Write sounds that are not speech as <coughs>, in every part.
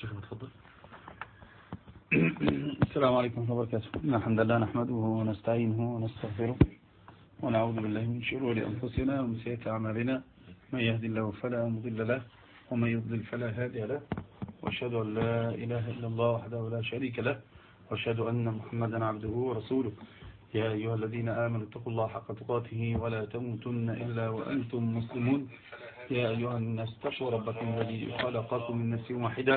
شيخ تفضل <coughs> السلام عليكم ورحمة الله وبركاته. الحمد لله نحمده ونستعينه ونستغفره ونعوذ بالله من شرور أنفسنا ومن سيئات أعمالنا. من يهدي الله فلا مضل له ومن يضلل فلا هادي له. وأشهد أن لا إله إلا الله وحده لا شريك له. وأشهد أن محمدا عبده ورسوله. يا أيها الذين آمنوا اتقوا الله حق تقاته ولا تموتن إلا وأنتم مسلمون. يا أيها الناس اتقوا ربكم الذي خلقكم من نفس واحدة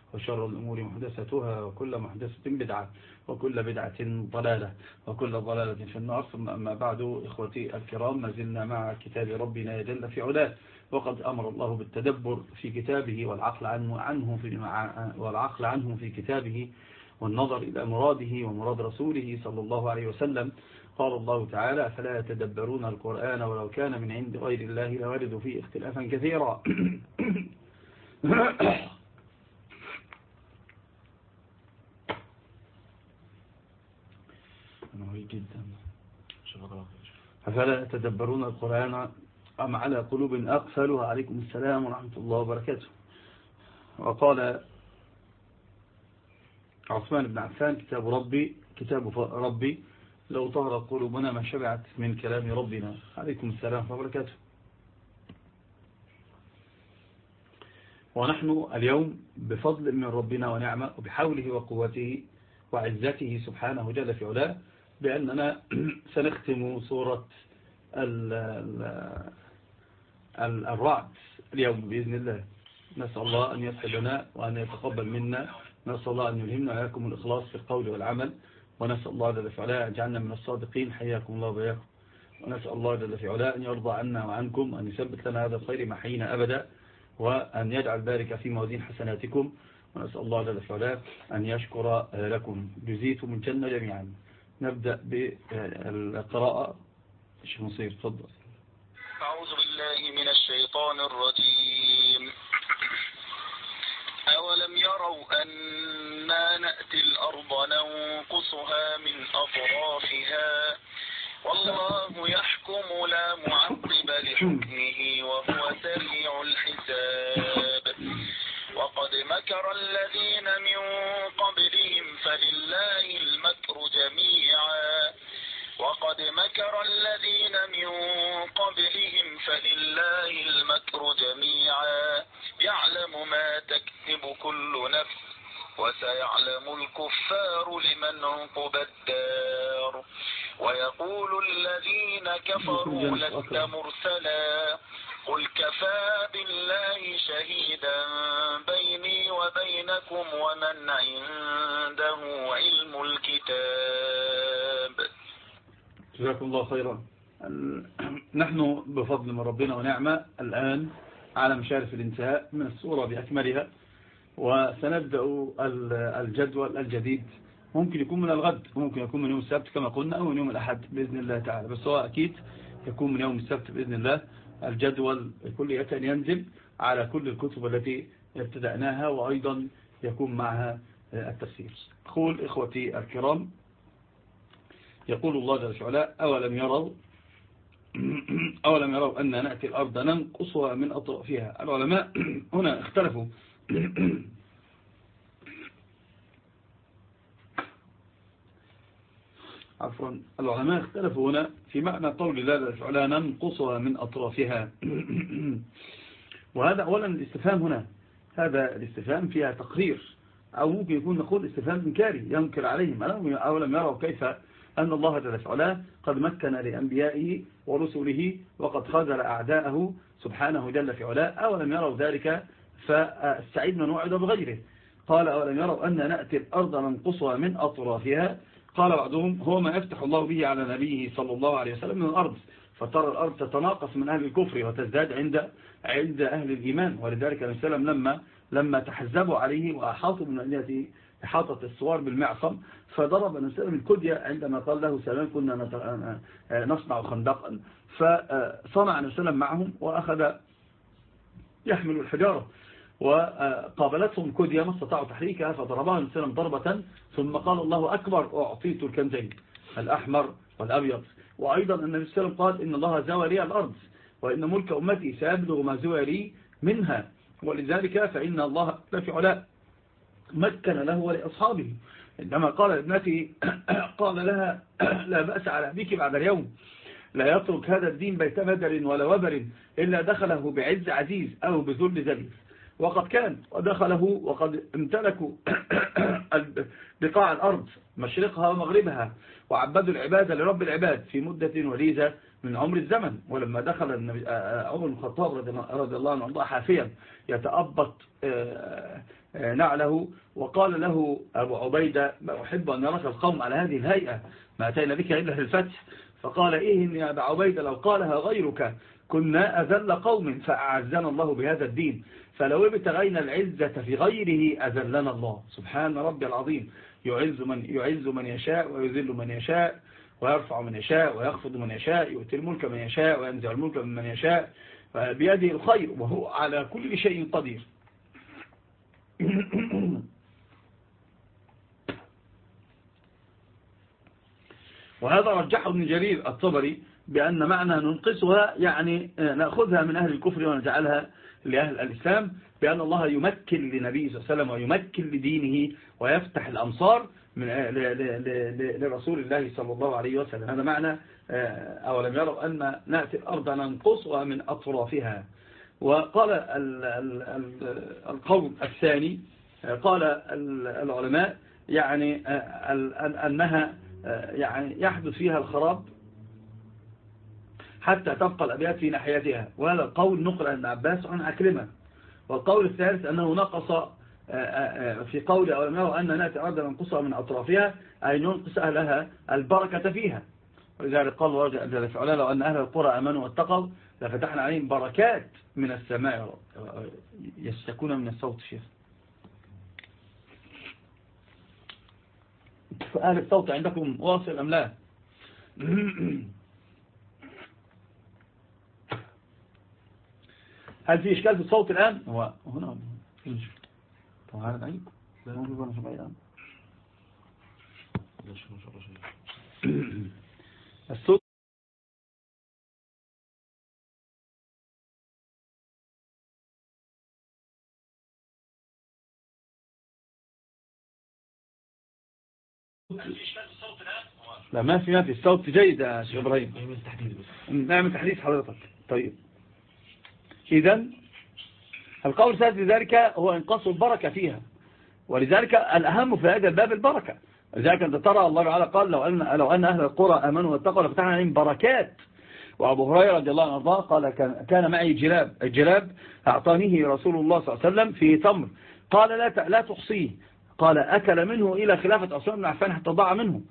وشر الأمور محدثتها وكل محدثة بدعة وكل بدعة ضلالة وكل ضلالة في النار. ثم أما بعد إخوتي الكرام ما زلنا مع كتاب ربنا جل في علاه وقد أمر الله بالتدبر في كتابه والعقل عنه, عنه في والعقل عنه في كتابه والنظر إلى مراده ومراد رسوله صلى الله عليه وسلم. قال الله تعالى فلا يتدبرون القرآن ولو كان من عند غير الله لوردوا فيه اختلافا كثيرا. <clears throat> جدا. فلا يتدبرون القرآن أم على قلوب أقفلها؟ عليكم السلام ورحمة الله وبركاته. وقال عثمان بن عفان كتاب ربي كتاب ربي لو طهر قلوبنا ما شبعت من كلام ربنا. عليكم السلام وبركاته. ونحن اليوم بفضل من ربنا ونعمة وبحوله وقوته وعزته سبحانه جل في علاه. بأننا <clears throat> سنختم سورة الرعد اليوم بإذن الله. نسأل الله أن يسعد لنا وأن يتقبل منا. نسأل الله أن يلهمنا وإياكم الإخلاص في القول والعمل. ونسأل الله جل علاه أن يجعلنا من الصادقين. حياكم الله وإياكم. ونسأل الله جل في علاه أن يرضى عنا وعنكم أن يثبت لنا هذا الخير محينا أبدا. وأن يجعل ذلك في موازين حسناتكم. ونسأل الله جل في علاه أن يشكر لكم. جزيتم من جنة جميعا. نبدأ بالقراءة. الشيخ نصير تفضل. أعوذ بالله من الشيطان الرجيم. أولم يروا أنا نأتي الأرض ننقصها من أطرافها؟ والله يحكم لا معقب لحكمه وهو سريع الحساب. وقد مكر الذين من قبلهم فلله المكر جميعا. وقد مكر الذين من قبلهم فلله المكر جميعا. يعلم ما تكتب كل نفس وسيعلم الكفار لمن عقب الدار. ويقول الذين كفروا لست مرسلا. قل كفى بالله شهيدا بيني وبينكم ومن عنده علم الكتاب. جزاكم الله خيرا. نحن بفضل من ربنا ونعمة الآن على مشارف الانتهاء من السورة بأكملها وسنبدأ الجدول الجديد. ممكن يكون من الغد ممكن يكون من يوم السبت كما قلنا أو من يوم الأحد بإذن الله تعالى. بس هو أكيد يكون من يوم السبت بإذن الله. الجدول كلية ينزل على كل الكتب التي ابتدأناها وأيضا يكون معها التفسير. أقول إخوتي الكرام يقول الله جل وعلا أولم يروا <clears throat> أولم يروا أن نأتي الأرض ننقصها من أطرافها. العلماء هنا اختلفوا <clears throat> عفوا. العلماء اختلفوا هنا في معنى قول الله جل ننقصها من أطرافها. <clears throat> وهذا أولا الاستفهام هنا. هذا الاستفهام فيها تقرير. أو ممكن يكون نقول استفهام إنكاري. ينكر عليهم. أولم يروا كيف أن الله جل وعلا قد مكن لأنبيائه ورسله وقد خذل أعداءه سبحانه جل في علاه. أولم يروا ذلك فالسعيد من وعد بغيره قال أولم يروا أن نأتي الأرض ننقصها من أطرافها. قال بعضهم هو ما يفتح الله به على نبيه صلى الله عليه وسلم من الأرض فترى الأرض تتناقص من أهل الكفر وتزداد عند عند أهل الإيمان ولذلك النبي صلى الله عليه وسلم لما لما تحزبوا عليه وأحاطوا من مدينة إحاطة الصور بالمعصم فضرب النبي صلى الله عليه وسلم الكدية عندما قال له سلام كنا نصنع خندقا. فصنع النبي صلى الله عليه وسلم معهم وأخذ يحمل الحجارة. وقابلتهم كدية ما استطاعوا تحريكها فضربها وسلم ضربة ثم قال الله أكبر أعطيت الكنزين الأحمر والأبيض. وأيضا النبي صلى الله عليه وسلم قال إن الله زوى الأرض وإن ملك أمتي سيبلغ ما زوى لي منها. ولذلك فإن الله في علاء مكن له ولأصحابه. عندما قال ابنتي <coughs> قال لها <coughs> لا بأس على أبيك بعد اليوم. لا يترك هذا الدين بيت مدر ولا وبر إلا دخله بعز عزيز أو بذل ذليل وقد كان ودخله وقد امتلكوا <coughs> بقاع الأرض مشرقها ومغربها وعبدوا العبادة لرب العباد في مدة وليزة من عمر الزمن. ولما دخل النبي عمر بن الخطاب رضي الله عنه الله حافيا يتأبط نعله وقال له أبو عبيدة ما أحب أن يرك القوم على هذه الهيئة ما أتينا بك إلا في الفتح. فقال إيه يا أبو عبيدة لو قالها غيرك كنا أذل قوم فأعزنا الله بهذا الدين. فلو ابتغينا العزة في غيره أذلنا الله. سبحان ربي العظيم. يعز من, يعز من يشاء ويذل من يشاء ويرفع من يشاء ويخفض من يشاء يؤتي الملك من يشاء وينزع الملك من يشاء. بيده الخير وهو على كل شيء قدير. <clears throat> وهذا رجحه ابن جرير الطبري بأن معنى ننقصها يعني نأخذها من أهل الكفر ونجعلها لأهل الإسلام بأن الله يمكن لنبيه صلى الله عليه وسلم ويمكن لدينه ويفتح الأمصار من لرسول الله صلى الله عليه وسلم. هذا معنى آه، أولم يروا أن نأتي الأرض ننقصها من أطرافها. وقال القول الثاني آه، قال العلماء يعني آه، أنها يعني يحدث فيها الخراب. حتى تبقى الأبيات في ناحيتها. وهذا القول نقل عن عباس عن عكرمة والقول الثالث أنه نقص آه، آه، آه، في قول أو يروا أن نأتي أرضا ننقصها من أطرافها أي ننقص أهلها البركة فيها. ولذلك قال الله جل وعلا لو أن أهل القرى أمنوا واتقوا لفتحنا عليهم بركات من السماء. يستكون من الصوت شيخ. فأهل الصوت عندكم واصل أم لا؟ <clears throat> هل في إشكال في الصوت الآن؟ هو هنا. طبعا هذا بعيد. لا موجود ولا شيء الآن الصوت لا ما في ما في. الصوت جيد يا شيخ إبراهيم. نعمل تحديث حضرتك. طيب. إذا القول الثالث لذلك هو إنقاص البركة فيها. ولذلك الأهم في هذا الباب البركة. لذلك أنت ترى الله تعالى قال لو أن, لو أن أهل القرى أمنوا واتقوا لفتحنا عليهم بركات. وأبو هريرة رضي الله عنه قال كان, كان معي جلاب الجلاب أعطانيه رسول الله صلى الله عليه وسلم في تمر. قال لا لا تحصيه. قال أكل منه إلى خلافة عثمان بن عفان حتى ضاع منه.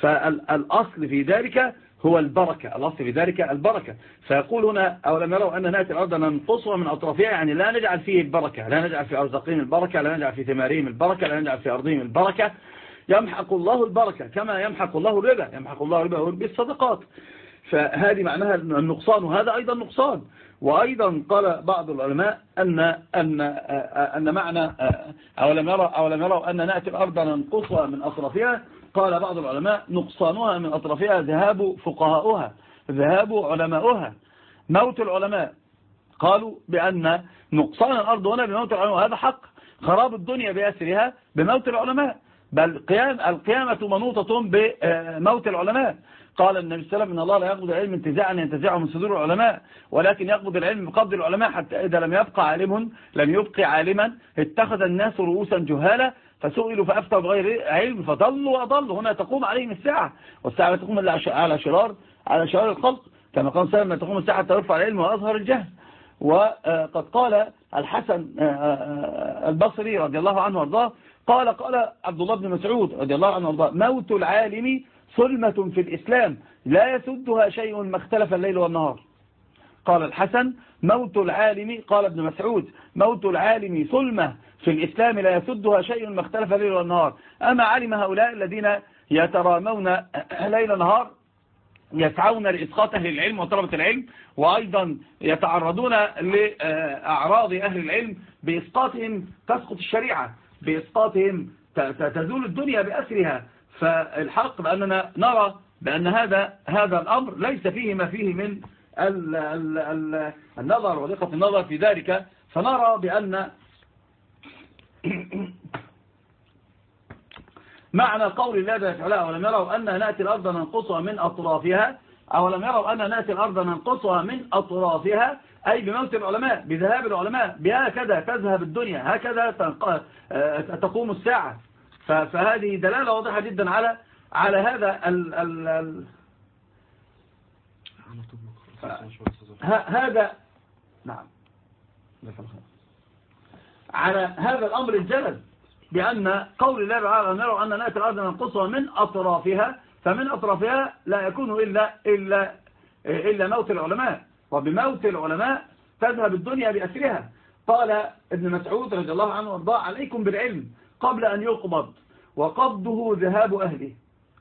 فالأصل في ذلك هو البركة الأصل في ذلك البركة. فيقول هنا أولم يروا أن نأتي الأرض ننقصها من أطرافها؟ يعني لا نجعل فيه البركة لا نجعل في أرزاقهم البركة لا نجعل في ثمارهم البركة لا نجعل في أرضهم البركة. يمحق الله البركة كما يمحق الله الربا يمحق الله الربا ويربي الصدقات فهذه معناها النقصان وهذا أيضا نقصان. وأيضا قال بعض العلماء أن أن أن معنى أولم يروا أولم يروا أن نأتي الأرض ننقصها من أطرافها؟ قال بعض العلماء نقصانها من أطرافها ذهاب فقهاؤها ذهاب علماؤها. موت العلماء. قالوا بأن نقصان الأرض هنا بموت العلماء هذا حق. خراب الدنيا بأسرها بموت العلماء. بل قيام القيامة منوطة بموت العلماء. قال النبي صلى الله عليه وسلم إن الله لا يقبض العلم انتزاعا ينتزعه من صدور العلماء ولكن يقبض العلم بقبض العلماء حتى إذا لم يبقى عالم لم يبقي عالما اتخذ الناس رؤوسا جهالا فسئلوا فأفتوا بغير علم فضلوا وأضلوا. هنا تقوم عليهم الساعة والساعة تقوم على شرار على شرار الخلق. كما قال سلم تقوم الساعة ترفع العلم وأظهر الجهل. وقد قال الحسن آه، آه، البصري رضي الله عنه وارضاه قال قال عبد الله بن مسعود رضي الله عنه وارضاه موت العالم ظلمة في الإسلام لا يسدها شيء ما اختلف الليل والنهار. قال الحسن موت العالم قال ابن مسعود موت العالم ظلمة في الإسلام لا يسدها شيء ما اختلف ليل والنهار أما علم هؤلاء الذين يترامون ليل نهار يسعون لإسقاط أهل العلم وطلبة العلم وأيضا يتعرضون لأعراض أهل العلم بإسقاطهم تسقط الشريعة بإسقاطهم تزول الدنيا بأسرها. فالحق بأننا نرى بأن هذا هذا الأمر ليس فيه ما فيه من ال ال ال النظر ودقة النظر في ذلك. فنرى بأن <coughs> معنى قول الله جل وعلا ولم يروا أن نأتي الأرض ننقصها من أطرافها أو لم يروا أن نأتي الأرض ننقصها من أطرافها أي بموت العلماء بذهاب العلماء بهكذا تذهب الدنيا هكذا تقوم الساعة. فهذه دلالة واضحة جدا على على هذا ال ال ال هذا نعم. على هذا الأمر الجلل بأن قول الله تعالى نرى أن نأتي الأرض ننقصها من أطرافها فمن أطرافها لا يكون إلا, إلا, إلا موت العلماء. وبموت العلماء تذهب الدنيا بأسرها. قال ابن مسعود رضي الله عنه وارضاه عليكم بالعلم قبل أن يقبض وقبضه ذهاب أهله.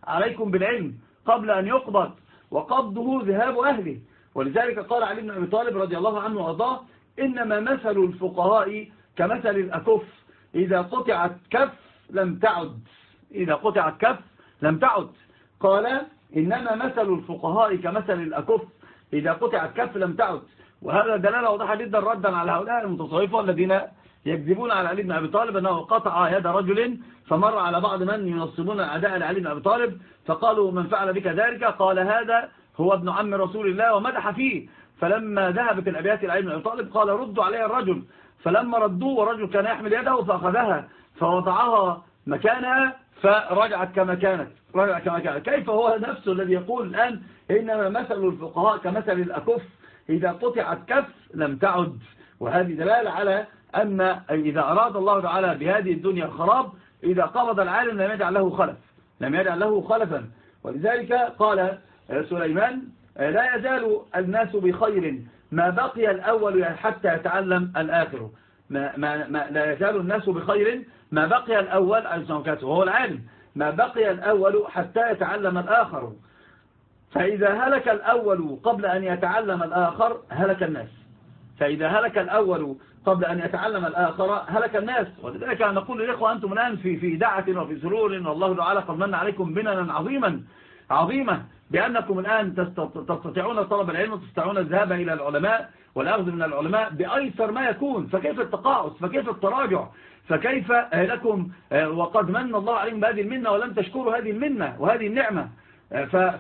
عليكم بالعلم قبل أن يقبض وقبضه ذهاب أهله. ولذلك قال علي بن أبي طالب رضي الله عنه وأرضاه إنما مثل الفقهاء كمثل الأكف. إذا قطعت كف لم تعد. إذا قطعت كف لم تعد. قال إنما مثل الفقهاء كمثل الأكف. إذا قطعت كف لم تعد. وهذا دلالة واضحة جدا ردا على هؤلاء المتصوفة الذين يكذبون على علي بن أبي طالب أنه قطع يد رجل فمر على بعض من ينصبون أعداء لعلي بن أبي طالب. فقالوا من فعل بك ذلك؟ قال هذا هو ابن عم رسول الله ومدح فيه. فلما ذهبت الأبيات لعلي بن أبي طالب قال ردوا عليه الرجل. فلما ردوه ورجل كان يحمل يده فأخذها فوضعها مكانها فرجعت كما كانت رجعت كما كانت. كيف هو نفسه الذي يقول الآن؟ إنما مثل الفقهاء كمثل الأكف. إذا قطعت كف لم تعد. وهذه دلالة على أن إذا أراد الله تعالى بهذه الدنيا خراب إذا قبض العالم لم يجعل له خلف لم يجعل له خلفا. ولذلك قال سليمان لا يزال الناس بخير ما بقي الأول حتى يتعلم الآخر. ما ما ما لا يزال الناس بخير. ما بقي الأول وهو العالم ما بقي الأول حتى يتعلم الآخر. فإذا هلك الأول قبل أن يتعلم الآخر هلك الناس. فإذا هلك الأول قبل أن يتعلم الآخر هلك الناس. ولذلك نقول للإخوة أنتم الآن في في دعة وفي سرور والله تعالى قد من عليكم بننا عظيما عظيمة بأنكم الآن تستطيعون طلب العلم وتستطيعون الذهاب إلى العلماء والأخذ من العلماء بأيسر ما يكون. فكيف التقاعس؟ فكيف التراجع؟ فكيف لكم وقد من الله عليهم بهذه المنة ولم تشكروا هذه المنة وهذه النعمة.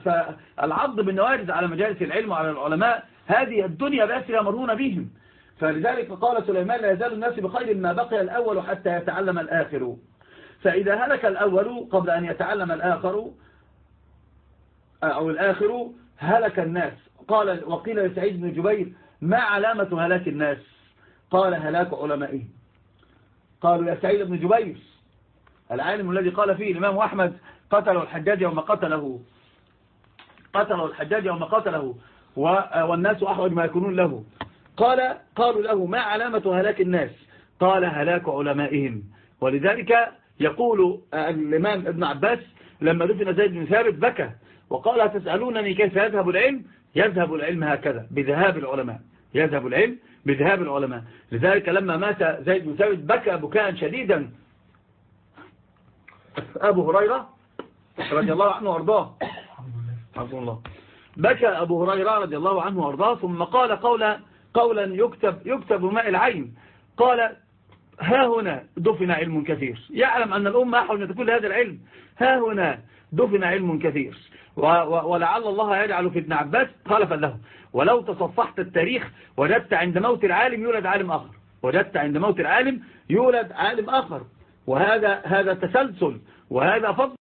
فالعض بالنوارد على مجالس العلم وعلى العلماء هذه الدنيا بأسرها مرهونة بهم. فلذلك قال سليمان لا يزال الناس بخير ما بقي الأول حتى يتعلم الآخر. فإذا هلك الأول قبل أن يتعلم الآخر أو الآخر هلك الناس. قال وقيل لسعيد بن جبير ما علامة هلاك الناس؟ قال هلاك علمائهم. قالوا يا سعيد بن جبير العالم الذي قال فيه الإمام أحمد قتلوا الحجاج يوم قتله. قتلوا الحجاج يوم قتله والناس أحوج ما يكونون له. قال قالوا له ما علامة هلاك الناس؟ قال هلاك علمائهم. ولذلك يقول الإمام ابن عباس لما دفن زيد بن ثابت بكى. وقال تسألونني كيف يذهب العلم؟ يذهب العلم هكذا بذهاب العلماء. يذهب العلم بذهاب العلماء. لذلك لما مات زيد بن ثابت بكى بكاء شديدا. أبو هريرة رضي الله عنه وأرضاه. حفظ الله بكى أبو هريرة رضي الله عنه وأرضاه ثم قال قولا قولا يكتب يكتب ماء العين. قال ها هنا دفن علم كثير. يعلم أن الأمة أحوال أن تكون هذا العلم. ها هنا دفن علم كثير. ولعل الله يجعل في ابن عباس خلفا له. ولو تصفحت التاريخ وجدت عند موت العالم يولد عالم آخر. وجدت عند موت العالم يولد عالم آخر. وهذا هذا تسلسل وهذا فضل.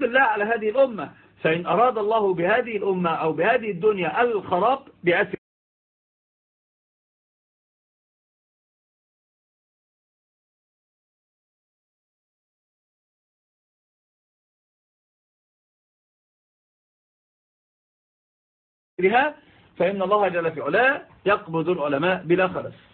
الله على هذه الأمة. فإن أراد الله بهذه الأمة أو بهذه الدنيا الخراب بأسف فإن الله جل في علاه يقبض العلماء بلا خلف.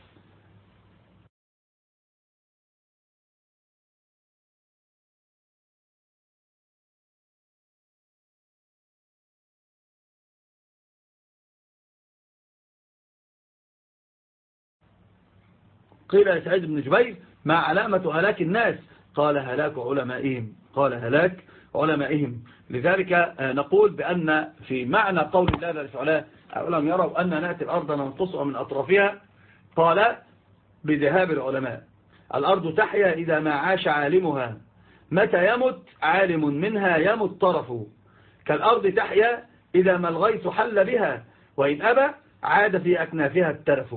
قيل لسعيد بن جبير ما علامة هلاك الناس؟ قال هلاك علمائهم قال هلاك علمائهم. لذلك آه، نقول بأن في معنى قول الله جل وعلا أولم يروا أن نأتي الأرض ننقصها من أطرافها؟ قال بذهاب العلماء الأرض تحيا إذا ما عاش عالمها متى يمت؟ عالم منها يمت طرفه. كالأرض تحيا إذا ما الغيث حل بها وإن أبى عاد في أكنافها الترف.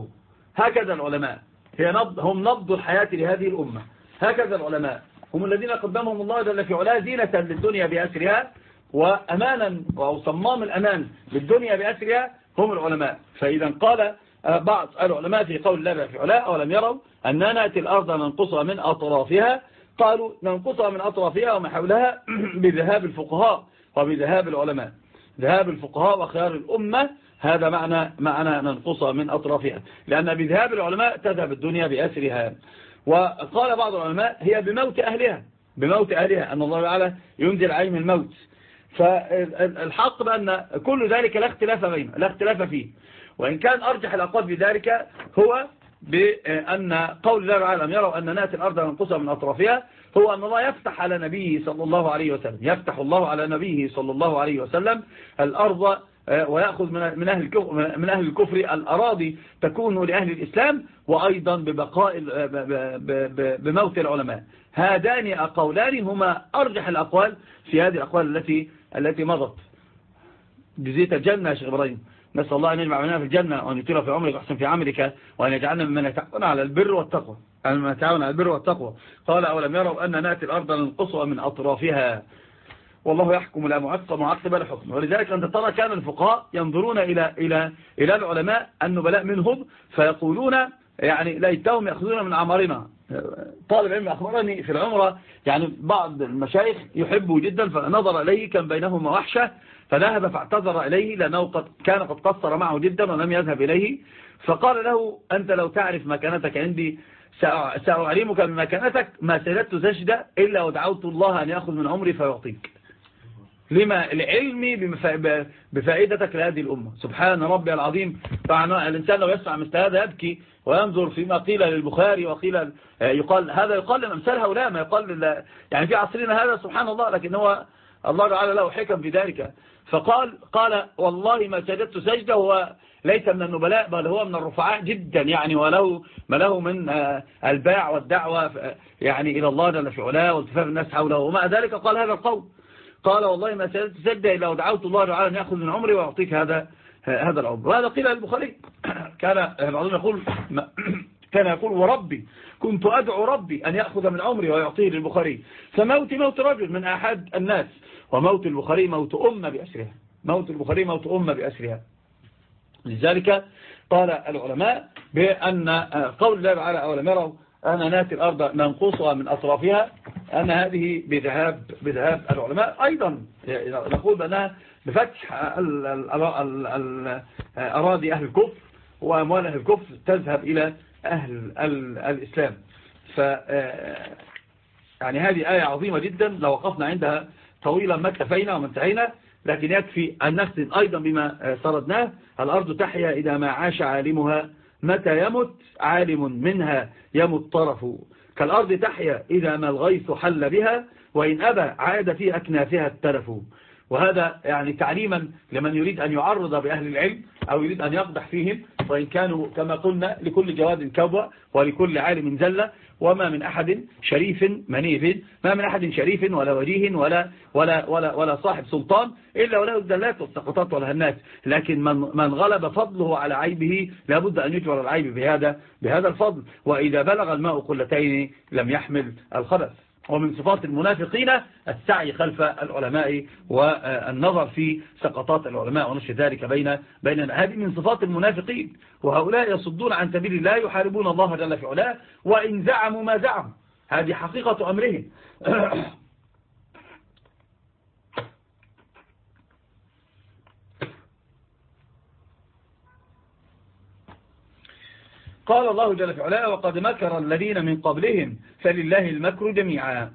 هكذا العلماء. هي نبض هم نبض الحياة لهذه الأمة. هكذا العلماء. هم الذين قدمهم الله جل في علاه زينة للدنيا بأسرها وأمانا أو صمام الأمان للدنيا بأسرها هم العلماء. فإذا قال بعض العلماء في قول الله في علاه أولم يروا أننا نأتي الأرض ننقصها من أطرافها؟ قالوا ننقصها من أطرافها وما حولها؟ <clears throat> بذهاب الفقهاء وبذهاب العلماء. ذهاب الفقهاء وخيار الأمة هذا معنى معنى ننقصها من أطرافها. لأن بذهاب العلماء تذهب الدنيا بأسرها. وقال بعض العلماء هي بموت أهلها. بموت أهلها. أن الله تعالى ينزل عليهم الموت. فالحق بأن كل ذلك لا اختلاف بينه لا اختلاف فيه. وإن كان أرجح الأقوال في ذلك هو بأن قول الله تعالى لم يروا أن نأتي الأرض ننقصها من أطرافها هو أن الله يفتح على نبيه صلى الله عليه وسلم. يفتح الله على نبيه صلى الله عليه وسلم الأرض ويأخذ من أهل من أهل الكفر الأراضي تكون لأهل الإسلام وأيضا ببقاء بموت العلماء. هذان أقولان هما أرجح الأقوال في هذه الأقوال التي التي مضت. بزيت الجنة يا شيخ إبراهيم. نسأل الله أن يجمع منها في الجنة وأن يطيل في عمرك ويحسن في عملك وأن يجعلنا ممن يتعاون على البر والتقوى. من يتعاون على البر والتقوى. قال أولم يروا أن نأتي الأرض ننقصها من أطرافها؟ والله يحكم لا معقب معقب لحكم ولذلك أنت ترى كان الفقهاء ينظرون إلى إلى إلى العلماء النبلاء منهم فيقولون يعني ليتهم يأخذون من عمرنا طالب علم أخبرني في العمرة يعني بعض المشايخ يحبه جدا فنظر إليه كان بينهما وحشة فذهب فاعتذر إليه لأنه قد كان قد قصر معه جدا ولم يذهب إليه. فقال له أنت لو تعرف مكانتك عندي سأعلمك من مكانتك ما سجدت سجدة إلا ودعوت الله أن يأخذ من عمري فيعطيك. لما العلم بفائدتك لهذه الأمة. سبحان ربي العظيم. طبعا الإنسان لو يسمع مثل هذا يبكي وينظر فيما قيل للبخاري وقيل يقال هذا يقال لأمثال هؤلاء ما يقال يعني في عصرنا هذا سبحان الله لكن هو الله تعالى له حكم في ذلك. فقال قال والله ما سجدت سجدة هو ليس من النبلاء بل هو من الرفعاء جدا يعني وله ما له من الباع والدعوة يعني إلى الله جل في علاه والتفاف الناس حوله. ومع ذلك قال هذا القول. قال والله ما سجد إلا ودعوت الله تعالى أن يأخذ من عمري ويعطيك هذا هذا العمر. وهذا قيل للبخاري <clears throat> كان بعضهم يقول <clears throat> كان يقول وربي كنت أدعو ربي أن يأخذ من عمري ويعطيه للبخاري. فموت موت رجل من أحد الناس وموت البخاري موت أمة بأسرها. موت البخاري موت أمة بأسرها. لذلك قال العلماء بأن قول الله تعالى أولم يروا أنا نأتي الأرض ننقصها من أطرافها أن هذه بذهاب, بذهاب العلماء أيضا. نقول بأنها بفتح أراضي أهل الكفر وأموال أهل الكفر تذهب إلى أهل الإسلام. ف يعني هذه آية عظيمة جدا. لو وقفنا عندها طويلا ما اكتفينا وما انتهينا لكن يكفي أن نختم أيضا بما سردناه. الأرض تحيا إذا ما عاش عالمها متى يمت؟ عالم منها يمت طرف كالأرض تحيا إذا ما الغيث حل بها وإن أبى عاد في أكنافها الترف وهذا يعني تعليما لمن يريد أن يعرض بأهل العلم أو يريد أن يقدح فيهم وإن كانوا كما قلنا لكل جواد كوبة ولكل عالم زلة وما من أحد شريف منيف. ما من أحد شريف ولا وجيه ولا, ولا, ولا, ولا صاحب سلطان إلا وله الدلات والسقطات والهنات لكن من, من غلب فضله على عيبه لابد أن يجبر العيب بهذا, بهذا الفضل. وإذا بلغ الماء قلتين لم يحمل الخبث. ومن صفات المنافقين السعي خلف العلماء والنظر في سقطات العلماء ونشر ذلك بين بين هذه من صفات المنافقين. وهؤلاء يصدون عن سبيل الله يحاربون الله جل في علاه وإن زعموا ما زعموا. هذه حقيقة أمرهم. <clears throat> قال الله جل في وقد مكر الذين من قبلهم فلله المكر جميعا.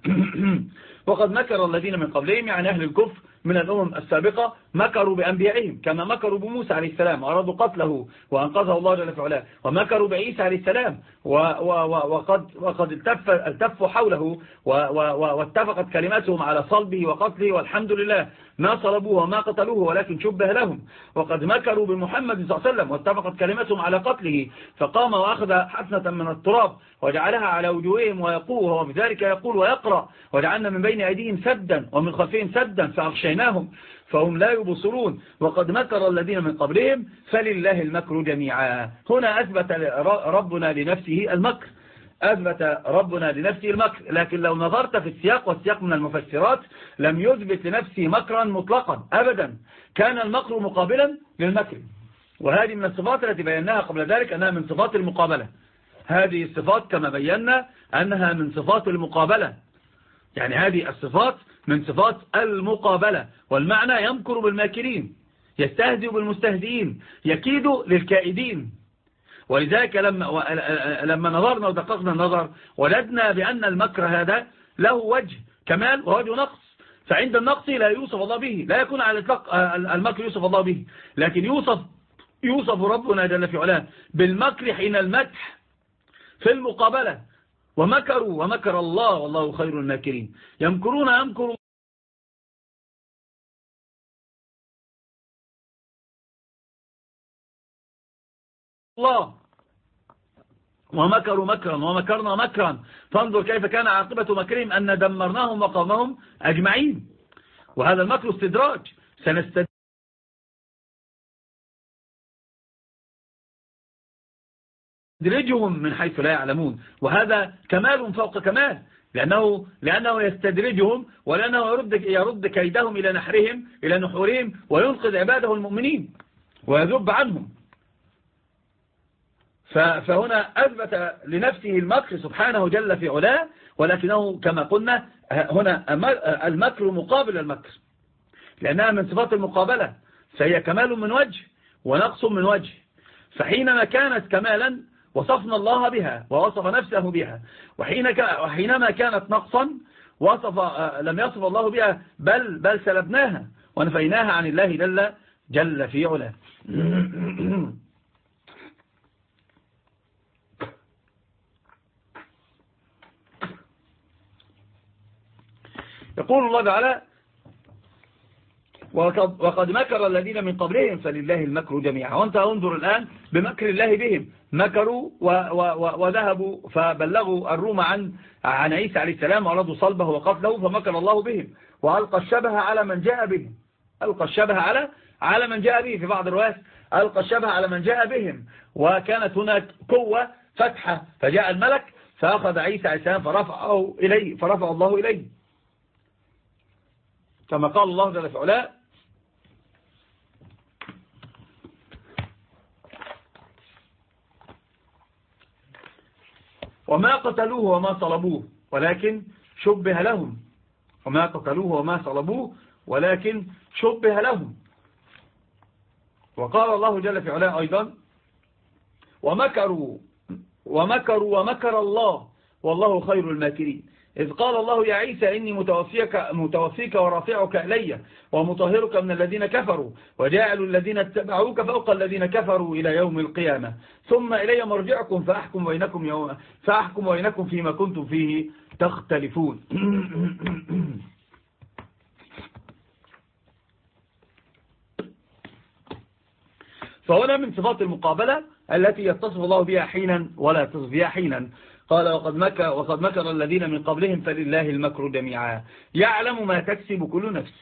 <clears throat> وقد مكر الذين من قبلهم يعني أهل الكفر من الأمم السابقة مكروا بأنبيائهم كما مكروا بموسى عليه السلام وأرادوا قتله وأنقذه الله جل وعلا ومكروا بعيسى عليه السلام وقد, وقد التفوا حوله واتفقت كلماتهم على صلبه وقتله والحمد لله ما صلبوه وما قتلوه ولكن شبه لهم. وقد مكروا بمحمد صلى الله عليه وسلم واتفقت كلمتهم على قتله فقام وأخذ حسنة من التراب وجعلها على وجوههم ويقول وهو بذلك يقول ويقرأ وجعلنا من بين أيديهم سدا ومن خلفهم سدا فأغشيناهم فهم لا يبصرون. وقد مكر الذين من قبلهم فلله المكر جميعا. هنا أثبت ربنا لنفسه المكر. أثبت ربنا لنفسه المكر. لكن لو نظرت في السياق والسياق من المفسرات لم يثبت لنفسه مكرا مطلقا أبدا. كان المكر مقابلا للمكر. وهذه من الصفات التي بيناها قبل ذلك أنها من صفات المقابلة. هذه الصفات كما بينا أنها من صفات المقابلة. يعني هذه الصفات من صفات المقابلة والمعنى يمكر بالماكرين يستهزئ بالمستهزئين يكيد للكائدين. ولذلك لما, لما نظرنا ودققنا النظر ولدنا بأن المكر هذا له وجه كمال ووجه نقص. فعند النقص لا يوصف الله به لا يكون على الإطلاق المكر يوصف الله به. لكن يوصف يوصف ربنا جل في علاه بالمكر حين المدح في المقابلة. ومكروا ومكر الله والله خير الماكرين. يمكرون يمكر الله. ومكروا مكرا ومكرنا مكرا. فانظر كيف كان عاقبة مكرهم أن دمرناهم وقومهم أجمعين. وهذا المكر استدراج. سنستدراج يستدرجهم من حيث لا يعلمون. وهذا كمال فوق كمال. لأنه, لأنه يستدرجهم ولأنه يرد, يرد كيدهم إلى نحرهم إلى نحورهم وينقذ عباده المؤمنين ويذب عنهم. فهنا أثبت لنفسه المكر سبحانه جل في علاه ولكنه كما قلنا هنا المكر مقابل المكر. لأنها من صفات المقابلة فهي كمال من وجه ونقص من وجه. فحينما كانت كمالا وصفنا الله بها ووصف نفسه بها. وحين وحينما كانت نقصا وصف لم يصف الله بها بل بل سلبناها. ونفيناها عن الله جل جل في علاه. يقول الله تعالى وقد مكر الذين من قبلهم فلله المكر جميعا. وانت انظر الآن بمكر الله بهم. مكروا وذهبوا فبلغوا الروم عن عن عيسى عليه السلام وأرادوا صلبه وقتله فمكر الله بهم. وألقى الشبه على من جاء بهم. ألقى الشبه على على من جاء به. في بعض الروايات ألقى الشبه على من جاء بهم. وكانت هناك قوة فتحة فجاء الملك فأخذ عيسى عليه السلام فرفعه إليه فرفع الله إليه. كما قال الله جل في علاه وما قتلوه وما صلبوه ولكن شبه لهم. وما قتلوه وما صلبوه ولكن شبه لهم. وقال الله جل في علاه أيضا ومكروا ومكروا ومكر الله والله خير الماكرين. إذ قال الله يا عيسى إني متوفيك, متوفيك ورافعك إلي ومطهرك من الذين كفروا وجاعل الذين اتبعوك فوق الذين كفروا إلى يوم القيامة. ثم إلي مرجعكم فأحكم بينكم, يوم فأحكم بينكم فيما كنتم فيه تختلفون. فهنا من صفات المقابلة التي يتصف الله بها حينا ولا يتصف بها حينا. قال وقد مكر, وقد مكر الذين من قبلهم فلله المكر جميعا. يعلم ما تكسب كل نفس.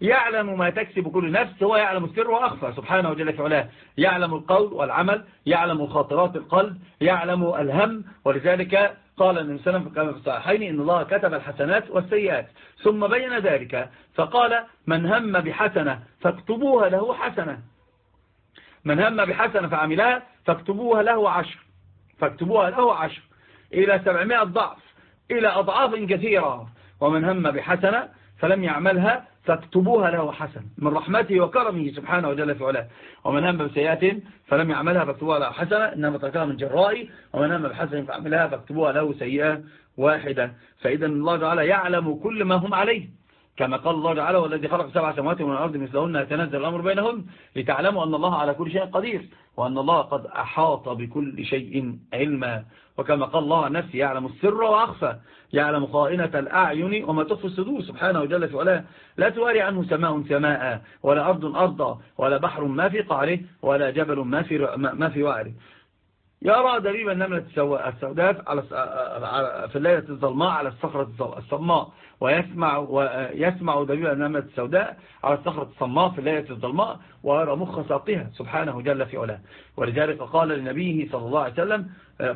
يعلم ما تكسب كل نفس هو يعلم السر وأخفى سبحانه وجل في علاه. يعلم القول والعمل يعلم خاطرات القلب يعلم الهم. ولذلك قال النبي صلى الله عليه وسلم إن الله كتب الحسنات والسيئات. ثم بين ذلك فقال من هم بحسنة فاكتبوها له حسنة. من هم بحسنة فعملها فاكتبوها له عشر. فاكتبوها له عشر. إلى سبعمائة ضعف إلى أضعاف كثيرة. ومن هم بحسنة فلم يعملها فاكتبوها له حسن من رحمته وكرمه سبحانه وجل في علاه. ومن هم بسيئات فلم يعملها فاكتبوها له حسنة إنما تركها من جرائي ومن هم بحسن فعملها فاكتبوها له سيئة واحدة. فإذا الله تعالى يعلم كل ما هم عليه. كما قال الله تعالى والذي خلق سبع سماوات من الأرض مثلهن يتنزل الأمر بينهن لتعلموا أن الله على كل شيء قدير وأن الله قد أحاط بكل شيء علما وكما قال الله عن نفسه يعلم السر وأخفى يعلم خائنة الأعين وما تخفي الصدور. سبحانه وجل في علاه لا تواري عنه سماء سماء ولا أرض أرضا ولا بحر ما في قعره ولا جبل ما في, ما في وعره. يرى دبيب النملة السوداء على في الليلة الظلماء على الصخرة الصماء ويسمع ويسمع دبيب النملة السوداء على الصخرة الصماء في الليلة الظلماء ويرى مخ ساقها سبحانه جل في علاه. ولذلك قال لنبيه صلى الله عليه وسلم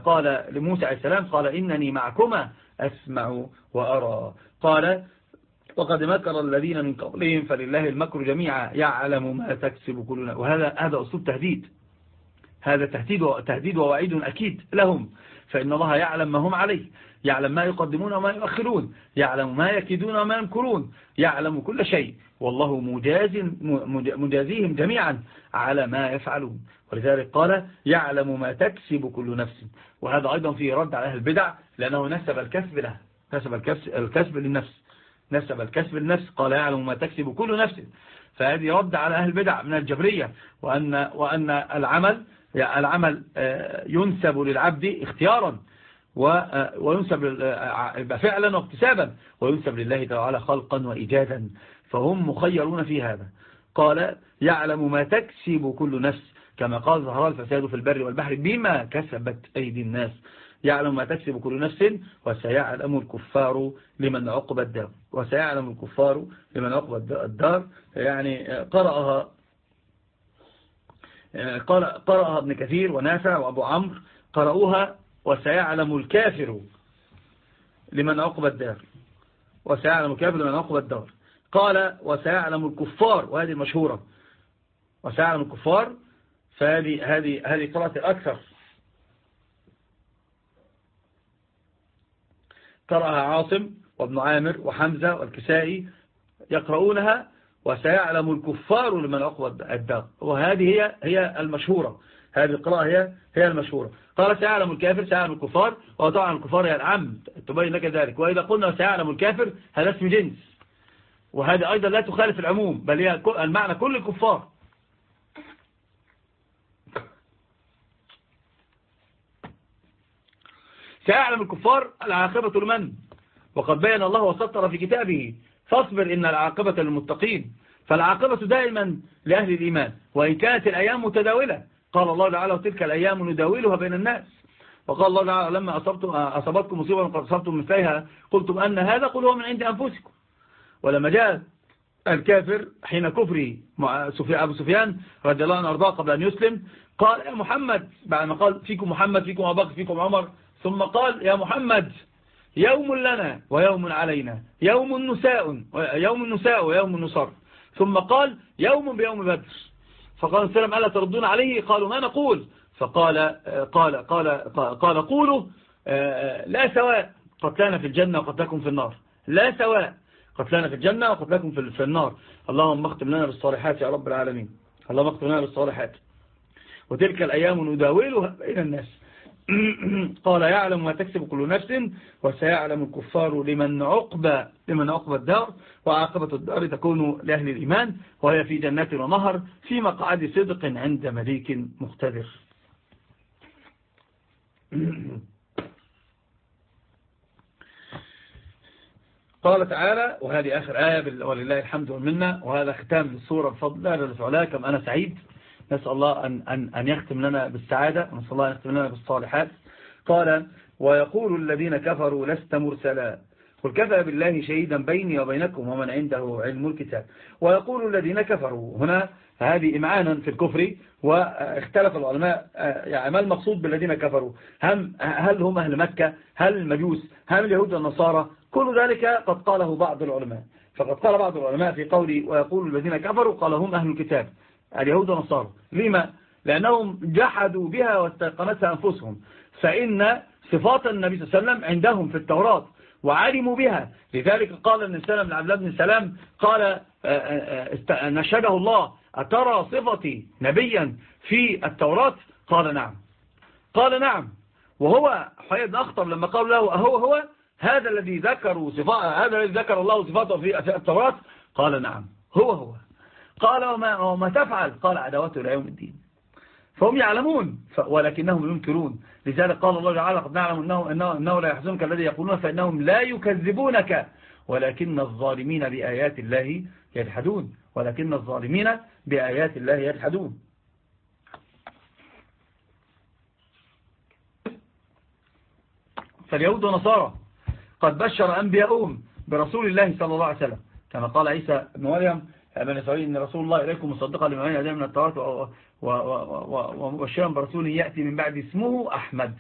قال لموسى عليه السلام قال إنني معكما أسمع وأرى. قال وقد مكر الذين من قبلهم فلله المكر جميعا يعلم ما تكسب كلنا. وهذا هذا أسلوب تهديد. هذا تهديد تهديد ووعيد أكيد لهم. فإن الله يعلم ما هم عليه. يعلم ما يقدمون وما يؤخرون. يعلم ما يكيدون وما يمكرون. يعلم كل شيء. والله مجاز مجازيهم جميعا على ما يفعلون. ولذلك قال يعلم ما تكسب كل نفس. وهذا أيضا فيه رد على أهل البدع لأنه نسب الكسب له. نسب الكسب للنفس. نسب الكسب للنفس. قال يعلم ما تكسب كل نفس. فهذه رد على أهل البدع من الجبرية. وأن, وأن العمل العمل آه، ينسب للعبد اختيارا آه، وينسب آه، فعلا واكتسابا وينسب لله تعالى خلقا وإيجادا فهم مخيرون في هذا. قال يعلم ما تكسب كل نفس كما قال ظهر الفساد في البر والبحر بما كسبت أيدي الناس. يعلم ما تكسب كل نفس وسيعلم الكفار لمن عقب الدار وسيعلم الكفار لمن عقب الدار يعني قرأها قرأها ابن كثير ونافع وأبو عمرو. قرأوها وسيعلم الكافر لمن عقب الدار. وسيعلم الكافر لمن عقب الدار. قال وسيعلم الكفار وهذه المشهورة وسيعلم الكفار فهذه هذه هذه قراءة الأكثر قرأها عاصم وابن عامر وحمزة والكسائي يقرؤونها وسيعلم الكفار لمن عقب الدار. وهذه هي هي المشهورة. هذه القراءة هي هي المشهورة. قال سيعلم الكافر سيعلم الكفار وطبعا الكفار هي العم تبين لك ذلك. وإذا قلنا سيعلم الكافر هذا اسم جنس. وهذا أيضا لا تخالف العموم بل هي المعنى كل الكفار. سيعلم الكفار العاقبة لمن؟ وقد بين الله وسطر في كتابه. فاصبر إن العاقبة للمتقين. فالعاقبة دائما لأهل الإيمان. وإن كانت الأيام متداولة قال الله تعالى وتلك الأيام نداولها بين الناس. وقال الله تعالى لما أصبتم أصابتكم مصيبة قد أصبتم مثلها قلتم أن هذا قل هو من عند أنفسكم. ولما جاء الكافر حين كفري أبو سفيان رضي الله عنه أرضاه قبل أن يسلم قال يا محمد. بعد ما قال فيكم محمد فيكم أبو بكر فيكم عمر. ثم قال يا محمد. يوم لنا ويوم علينا يوم نساء يوم نساء ويوم نصر ثم قال يوم بيوم بدر. فقال السلام ألا تردون عليه؟ قالوا ما نقول. فقال قال قال قال قولوا لا سواء قتلانا في الجنة وقتلكم في النار. لا سواء قتلانا في الجنة وقتلكم في النار. اللهم اختم لنا بالصالحات يا رب العالمين. اللهم اختم لنا بالصالحات. وتلك الأيام نداولها بين الناس. <clears throat> قال يعلم ما تكسب كل نفس وسيعلم الكفار لمن عقب لمن عقب الدار وعاقبة الدار تكون لأهل الإيمان وهي في جنات ونهر في مقعد صدق عند مليك مقتدر. <clears throat> قال تعالى وهذه آخر آية ولله الحمد والمنة وهذا ختام للصورة بفضل الله كم أنا سعيد. نسأل الله أن, أن, أن يختم لنا بالسعادة ونسأل الله أن يختم لنا بالصالحات. قال ويقول الذين كفروا لست مرسلا. قل كفى بالله شهيدا بيني وبينكم ومن عنده علم الكتاب. ويقول الذين كفروا هنا هذه إمعانا في الكفر واختلف العلماء يعني ما المقصود بالذين كفروا؟ هم هل هم أهل مكة؟ هل المجوس هل اليهود والنصارى؟ كل ذلك قد قاله بعض العلماء. فقد قال بعض العلماء في قولي ويقول الذين كفروا قال هم أهل الكتاب. اليهود والنصارى. لما؟ لأنهم جحدوا بها واستيقنتها أنفسهم. فإن صفات النبي صلى الله عليه وسلم عندهم في التوراة وعلموا بها. لذلك قال ابن سلام بن عبد الله بن سلام قال آه، آه، نشده الله أترى صفتي نبيا في التوراة؟ قال نعم. قال نعم. وهو حيد أخطر لما قال له أهو هو هذا الذي ذكروا صفاء هذا الذي ذكر الله صفاته في التوراة؟ قال نعم. هو هو. قال وما, وما تفعل؟ قال عداوته إلى يوم الدين. فهم يعلمون ولكنهم ينكرون. لذلك قال الله تعالى قد نعلم أنه, إنه, إنه لا يحزنك الذي يقولون فإنهم لا يكذبونك. ولكن الظالمين بآيات الله يجحدون. ولكن الظالمين بآيات الله يجحدون. فاليهود ونصارى قد بشر أنبياؤهم برسول الله صلى الله عليه وسلم. كما قال عيسى بن مريم بن إسرائيل إن رسول الله إليكم مصدقا لما بين من التوراة ومبشرا برسول يأتي من بعد اسمه أحمد.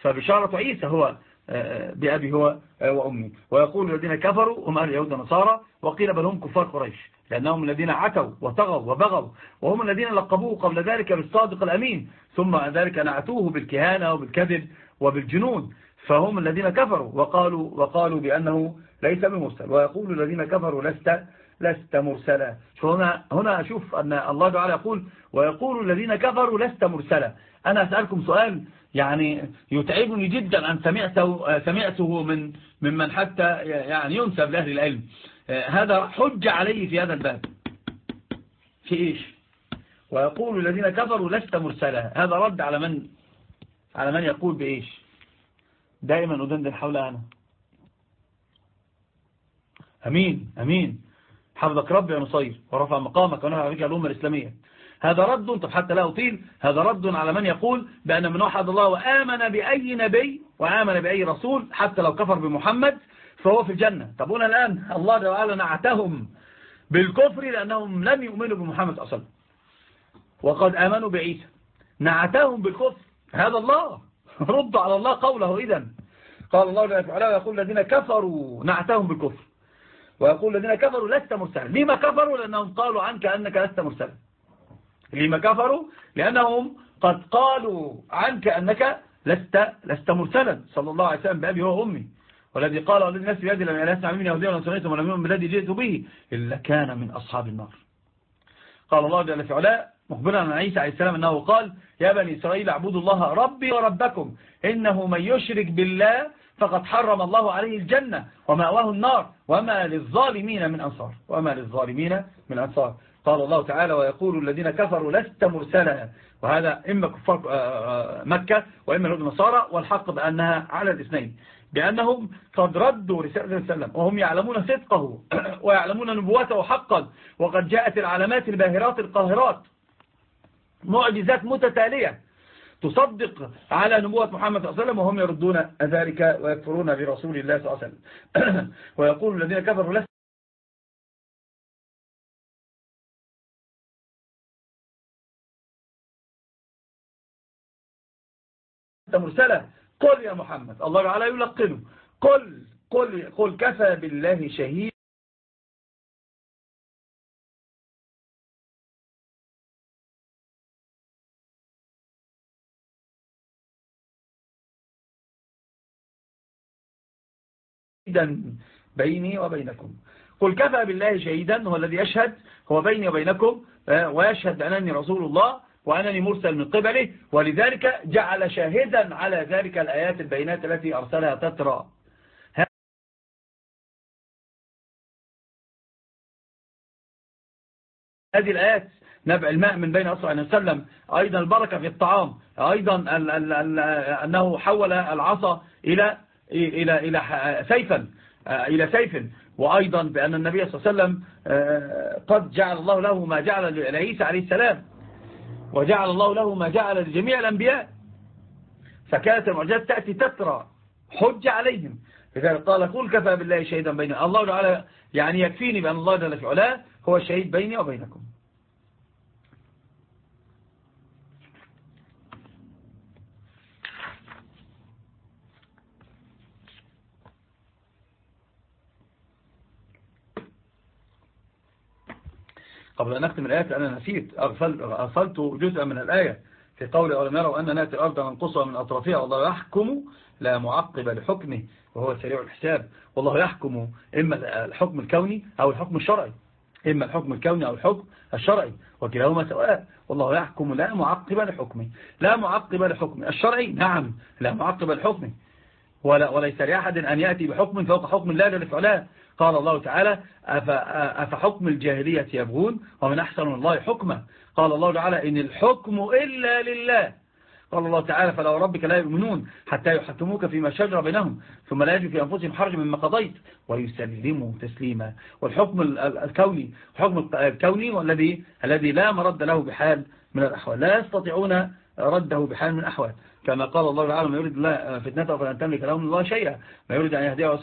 فبشارة عيسى هو آه، بأبي هو آه، وأمي. ويقول الذين كفروا هم أهل اليهود النصارى وقيل بل هم كفار قريش لأنهم الذين عتوا وطغوا وبغوا وهم الذين لقبوه قبل ذلك بالصادق الأمين ثم ذلك نعتوه بالكهانة وبالكذب وبالجنون. فهم الذين كفروا وقالوا, وقالوا بأنه ليس بمرسل. ويقول الذين كفروا لست لست مرسلا. هنا هنا أشوف أن الله تعالى يقول ويقول الذين كفروا لست مرسلا. أنا أسألكم سؤال يعني يتعبني جدا أن سمعته, سمعته من ممن حتى يعني ينسب لأهل العلم. هذا حج عليه في هذا الباب. في إيش؟ ويقول الذين كفروا لست مرسلا. هذا رد على من؟ على من يقول بإيش؟ دائما أدندن حول أنا. أمين أمين. حفظك ربي يا نصير ورفع مقامك ونفع بك الأمة الإسلامية. هذا رد طب حتى لا أطيل هذا رد على من يقول بأن من وحد الله وآمن بأي نبي وآمن بأي رسول حتى لو كفر بمحمد فهو في الجنة. طب هنا الآن الله تعالى نعتهم بالكفر لأنهم لم يؤمنوا بمحمد وسلم. وقد آمنوا بعيسى. نعتهم بالكفر. هذا الله. رد على الله قوله إذن. قال الله تعالى ويقول الذين كفروا نعتهم بالكفر. ويقول الذين كفروا لست مرسلا. لما كفروا؟ لأنهم قالوا عنك أنك لست مرسلا. لما كفروا؟ لأنهم قد قالوا عنك أنك لست لست مرسلا. صلى الله عليه وسلم بأبي هو أمي. والذي قال الذي نفسي بيدي لم يسمع مني يهوديا ولا سمعتم ولم يؤمن بالذي جئت به إلا كان من أصحاب النار. قال الله جل في علاء مخبرا عن عيسى عليه السلام أنه قال يا بني إسرائيل اعبدوا الله ربي وربكم إنه من يشرك بالله فقد حرم الله عليه الجنة ومأواه النار. وما للظالمين من أنصار. وما للظالمين من أنصار. قال الله تعالى ويقول الذين كفروا لست مرسلا. وهذا إما كفار آه، آه، مكة وإما الهود النصارى والحق بأنها على الاثنين. بأنهم قد ردوا رسالة وسلم وهم يعلمون صدقه <clears throat> ويعلمون نبوته حقا وقد جاءت العلامات الباهرات القاهرات. معجزات متتالية. تصدق على نبوة محمد صلى الله عليه وسلم وهم يردون ذلك ويكفرون برسول الله صلى الله عليه وسلم. <clears throat> ويقول الذين كفروا لست مرسلة. قل يا محمد. الله تعالى يلقنه. قل قل قل كفى بالله شهيد. شهيدا بيني وبينكم. قل كفى بالله شهيدا هو الذي يشهد هو بيني وبينكم آه، ويشهد أنني رسول الله وأنني مرسل من قبله ولذلك جعل شاهدا على ذلك الآيات البينات التي أرسلها تترى. هذه الآيات نبع الماء من بين الله عليه وسلم أيضا البركة في الطعام أيضا أنه حول العصا إلى إلى إلى سيفا آه، إلى سيف وأيضا بأن النبي صلى الله عليه وسلم آه، قد جعل الله له ما جعل لعيسى عليه السلام. وجعل الله له ما جعل لجميع الأنبياء. فكانت المعجزات تأتي تترى حج عليهم. لذلك قال قل كفى بالله شهيدا بيننا الله تعالى يعني يكفيني بأن الله جل في علاه هو الشهيد بيني وبينكم. قبل أن أختم الآية أنا نسيت. أغفلت جزءا من الآية في قول أولم يروا أن نأتي الأرض ننقصها من أطرافها والله يحكم لا معقب لحكمه وهو سريع الحساب. والله يحكم إما الحكم الكوني أو الحكم الشرعي. إما الحكم الكوني أو الحكم الشرعي وكلاهما سواء. والله يحكم لا معقب لحكمه. لا معقب لحكمه الشرعي نعم لا معقب لحكمه. ولا وليس لأحد أن يأتي بحكم فوق حكم الله جل قال الله تعالى أفحكم الجاهلية يبغون؟ ومن أحسن الله حكمه قال الله تعالى إن الحكم إلا لله. قال الله تعالى فلو ربك لا يؤمنون حتى يحكموك فيما شجر بينهم ثم لا يجد في أنفسهم حرج مما قضيت. ويسلموا تسليما. والحكم الكوني الحكم الكوني والذي الذي لا مرد له بحال من الأحوال. لا يستطيعون رده بحال من الأحوال. كما قال الله تعالى ما يريد الله فتنته فلن تملك له من الله شيئا. ما يريد أن يهديه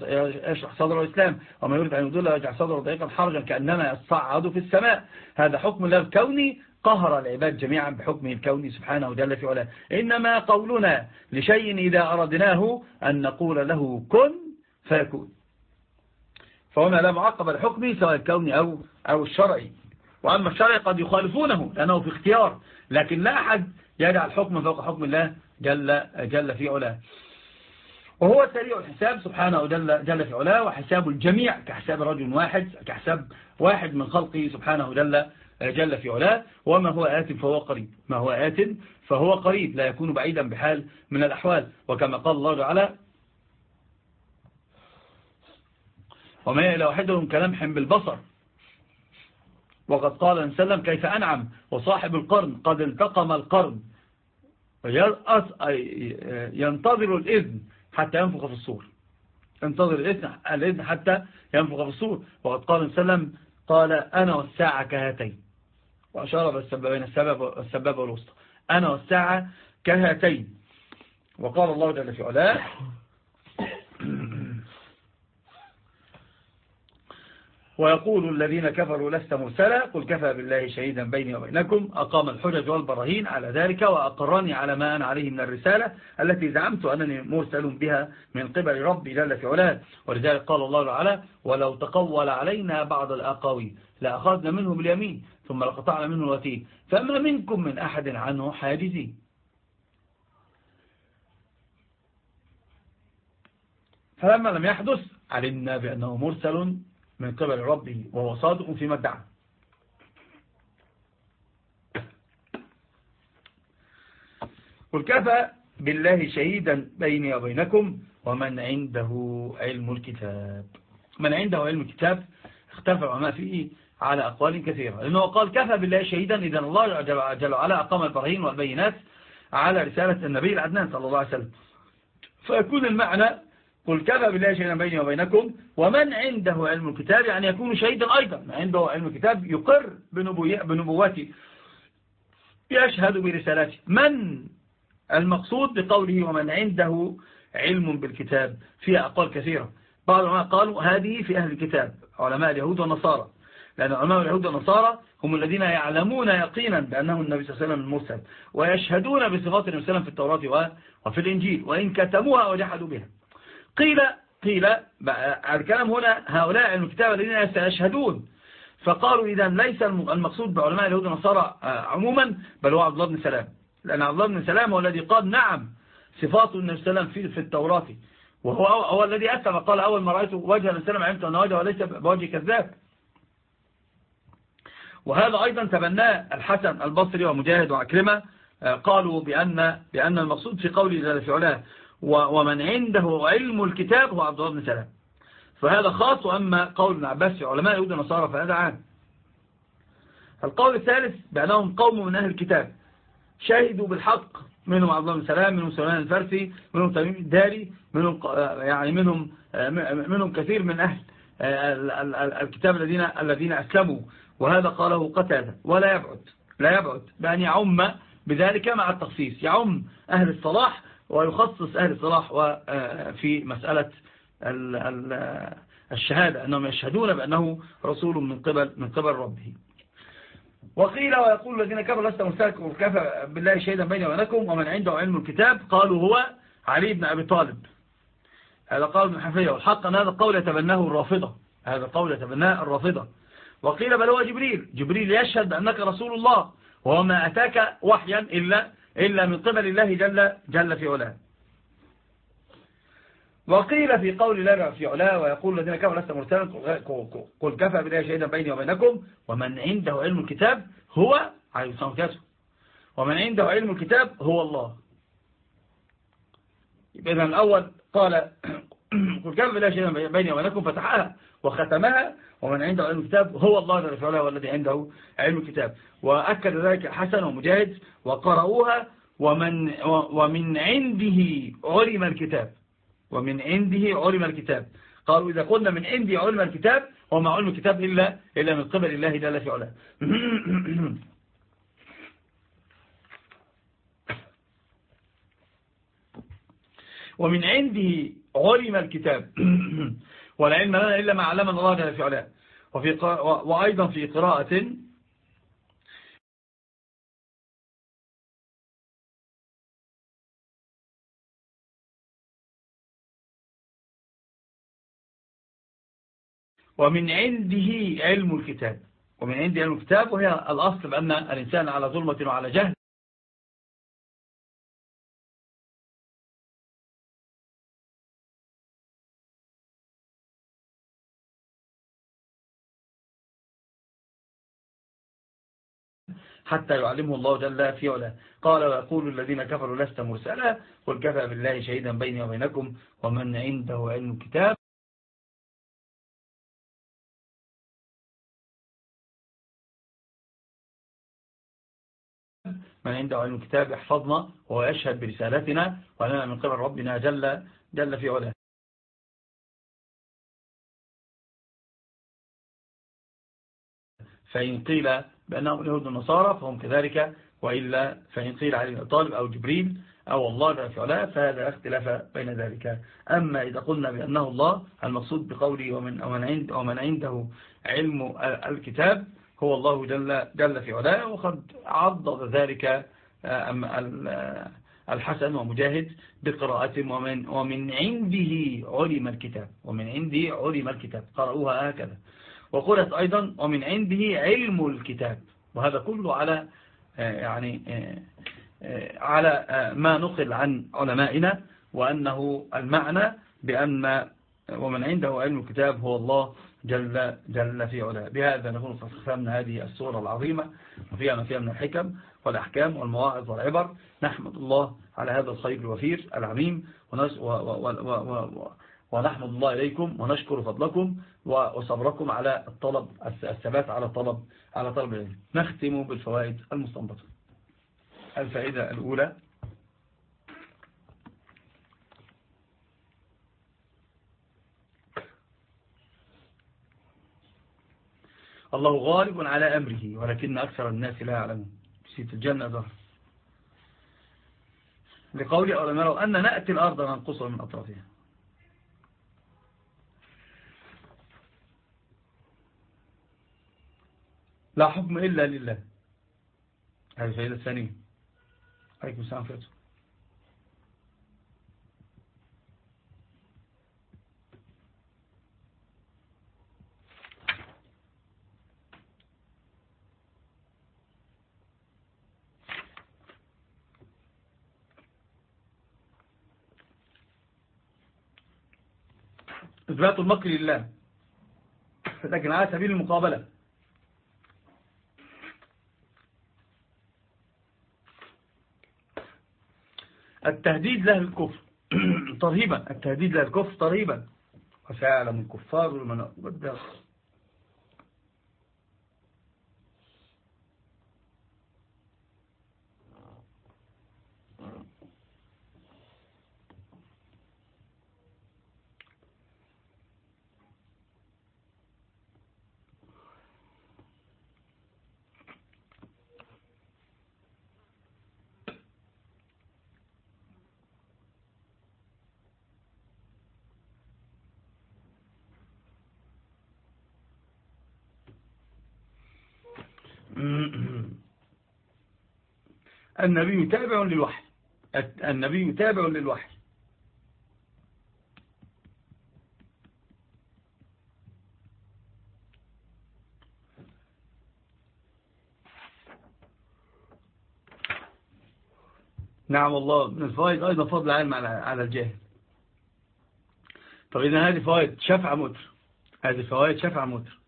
يشرح صدر الإسلام وما يريد أن يضل ويجعل صدره ضيقا حرجا كأنما يصعد في السماء. هذا حكم الله الكوني قهر العباد جميعا بحكمه الكوني سبحانه جل في علاه. إنما قولنا لشيء إذا أردناه أن نقول له كن فيكون. فهنا لا معقب الحكم سواء الكوني أو, أو الشرعي. وأما الشرعي قد يخالفونه لأنه في اختيار لكن لا أحد يجعل حكم فوق حكم الله جل, جل في علاه. وهو سريع الحساب سبحانه جل, جل في علاه وحساب الجميع كحساب رجل واحد كحساب واحد من خلقه سبحانه جل جل في علاه. وما هو آت فهو قريب. ما هو آت فهو قريب. لا يكون بعيدا بحال من الأحوال. وكما قال الله تعالى وما إلى واحدهم كلمح بالبصر. وقد قال سلم كيف أنعم وصاحب القرن قد التقم القرن. ينتظر الإذن حتى ينفخ في الصور. ينتظر الإذن حتى ينفخ في الصور. وقد قال سلم قال أنا والساعة كهاتين. وأشار بالسببين السبب السبب والوسطى. أنا والساعة كهاتين. وقال الله جل في علاه ويقول الذين كفروا لست مرسلا قل كفى بالله شهيدا بيني وبينكم أقام الحجج والبراهين على ذلك وأقرني على ما أنا عليه من الرسالة التي زعمت أنني مرسل بها من قبل ربي جل في علاه. ولذلك قال الله تعالى ولو تقول علينا بعض الأقاوي لأخذنا منه باليمين ثم لقطعنا منه الوتين فما منكم من أحد عنه حاجزين فلما لم يحدث علمنا بأنه مرسل من قبل ربه وهو صادق فيما ادعى. قل كفى بالله شهيدا بيني وبينكم ومن عنده علم الكتاب. من عنده علم الكتاب اختلف العلماء فيه على أقوال كثيرة. لأنه قال كفى بالله شهيدا إذا الله جل وعلا أقام البراهين والبينات على رسالة النبي العدنان صلى الله عليه وسلم. فيكون المعنى قل كفى بالله شهيدا بيني وبينكم ومن عنده علم الكتاب يعني يكون شهيدا أيضا. عنده علم الكتاب يقر بنبوته. يشهد برسالته. من؟ المقصود بقوله ومن عنده علم بالكتاب. فيها أقوال كثيرة. بعض العلماء قالوا هذه في أهل الكتاب علماء اليهود والنصارى. لأن علماء اليهود والنصارى هم الذين يعلمون يقينا بأنه النبي صلى الله عليه وسلم المرسل ويشهدون بصفات النبي صلى الله عليه وسلم في التوراة وفي الإنجيل وإن كتموها وجحدوا بها. قيل قيل الكلام هنا هؤلاء الكتاب الذين سيشهدون. فقالوا إذا ليس المقصود بعلماء اليهود والنصارى آه، عموما بل هو عبد الله بن سلام. لأن عبد الله بن سلام هو الذي قال نعم صفات النبي صلى الله عليه وسلم في التوراة. وهو هو الذي أسلم قال أول ما رأيت وجه النبي صلى الله عليه وسلم علمت أن وجهه وليس بوجه كذاب. وهذا أيضا تبناه الحسن البصري ومجاهد وعكرمة آه، قالوا بأن, بأن المقصود في قوله في علاه ومن عنده علم الكتاب هو عبد الله بن سلام. فهذا خاص وأما قول ابن عباس في علماء يهود النصارى فهذا عام. القول الثالث بأنهم قوم من أهل الكتاب. شهدوا بالحق منهم عبد الله بن سلام منهم سليمان الفارسي منهم تميم الداري منهم يعني منهم منهم كثير من أهل الكتاب الذين الذين أسلموا. وهذا قاله قتادة. ولا يبعد لا يبعد بأن يعم بذلك مع التخصيص. يعم أهل الصلاح ويخصص أهل الصلاح في مسألة الشهادة أنهم يشهدون بأنه رسول من قبل من قبل ربه. وقيل ويقول الذين كفروا لست مرسلكم وكفى بالله شهيدا بيني وبينكم ومن عنده علم الكتاب قالوا هو علي بن أبي طالب. هذا قول ابن حنفية والحق أن هذا القول يتبناه الرافضة. هذا القول يتبناه الرافضة. وقيل بل هو جبريل جبريل يشهد بأنك رسول الله وهو ما أتاك وحيا إلا إلا من قبل الله جل, جل في علاه. وقيل في قول الله في علاه ويقول الذين كفروا لست مرسلا قل كفى بالله شهيدا بيني وبينكم ومن عنده علم الكتاب هو عليه الصلاة والسلام ومن عنده علم الكتاب هو الله. إذا الأول قال <clears throat> قل كفى بالله شهيدا بيني وبينكم فتحها وختمها ومن عنده علم الكتاب هو الله جل وعلا والذي عنده علم الكتاب. وأكد ذلك حسن ومجاهد وقرأوها ومن, ومن عنده علم الكتاب. ومن عنده علم الكتاب. قالوا إذا قلنا من عندي علم الكتاب وما علم الكتاب إلا, إلا من قبل الله جل في علاه <clears throat> ومن عنده علم الكتاب. <clears throat> والعلم لنا إلا ما علمنا الله جل في علاه. وفي وأيضا في قراءة ومن عنده علم الكتاب. ومن عنده علم الكتاب وهي الأصل بأن الإنسان على ظلمة وعلى جهل. حتى يعلمه الله جل في علاه. قال ويقول الذين كفروا لست مرسلا. قل كفى بالله شهيدا بيني وبينكم ومن عنده علم الكتاب من عنده علم الكتاب يحفظنا وهو يشهد برسالتنا ولنا من قبل ربنا جل, جل في علاه. فإن قيل بأنهم اليهود النصارى فهم كذلك وإلا فإن قيل علي طالب أو جبريل أو الله جل في علاه فهذا اختلاف بين ذلك. أما إذا قلنا بأنه الله المقصود بقوله ومن, ومن, عند ومن عنده علم الكتاب هو الله جل, جل في علاه وقد عضد ذلك آه، الحسن ومجاهد بقراءة ومن, ومن عنده علم الكتاب ومن عنده علم الكتاب قرأوها هكذا. وقلت أيضا ومن عنده علم الكتاب وهذا كله على آه، يعني على ما نقل عن علمائنا وأنه المعنى بأن ومن عنده علم الكتاب هو الله جل, جل في علاه. بهذا نكون قد ختمنا هذه السورة العظيمة وفيها ما فيها من الحكم والأحكام والمواعظ والعبر. نحمد الله على هذا الخير الوفير العميم ونحمد الله إليكم ونشكر فضلكم وصبركم على الطلب الثبات على طلب على طلب العلم. نختم بالفوائد المستنبطة. الفائدة الأولى الله غالب على أمره ولكن أكثر الناس لا يعلمون. سيت الجنة ظهر لقول أولم أن نأتي الأرض ننقصها من أطرافها. لا حكم إلا لله. هذه الفائدة الثانية عليكم السلام فاتح إثبات المكر لله. لكن على سبيل المقابلة. التهديد له الكفر. <clears throat> ترهيبا. التهديد له الكفر ترهيبا. وسيعلم الكفار من بدأ النبي تابع للوحي. النبي تابع للوحي. نعم والله من الفوائد أيضا فضل العلم على على الجاهل. طب إذا هذه فوائد شفع متر. هذه فوائد شفع متر.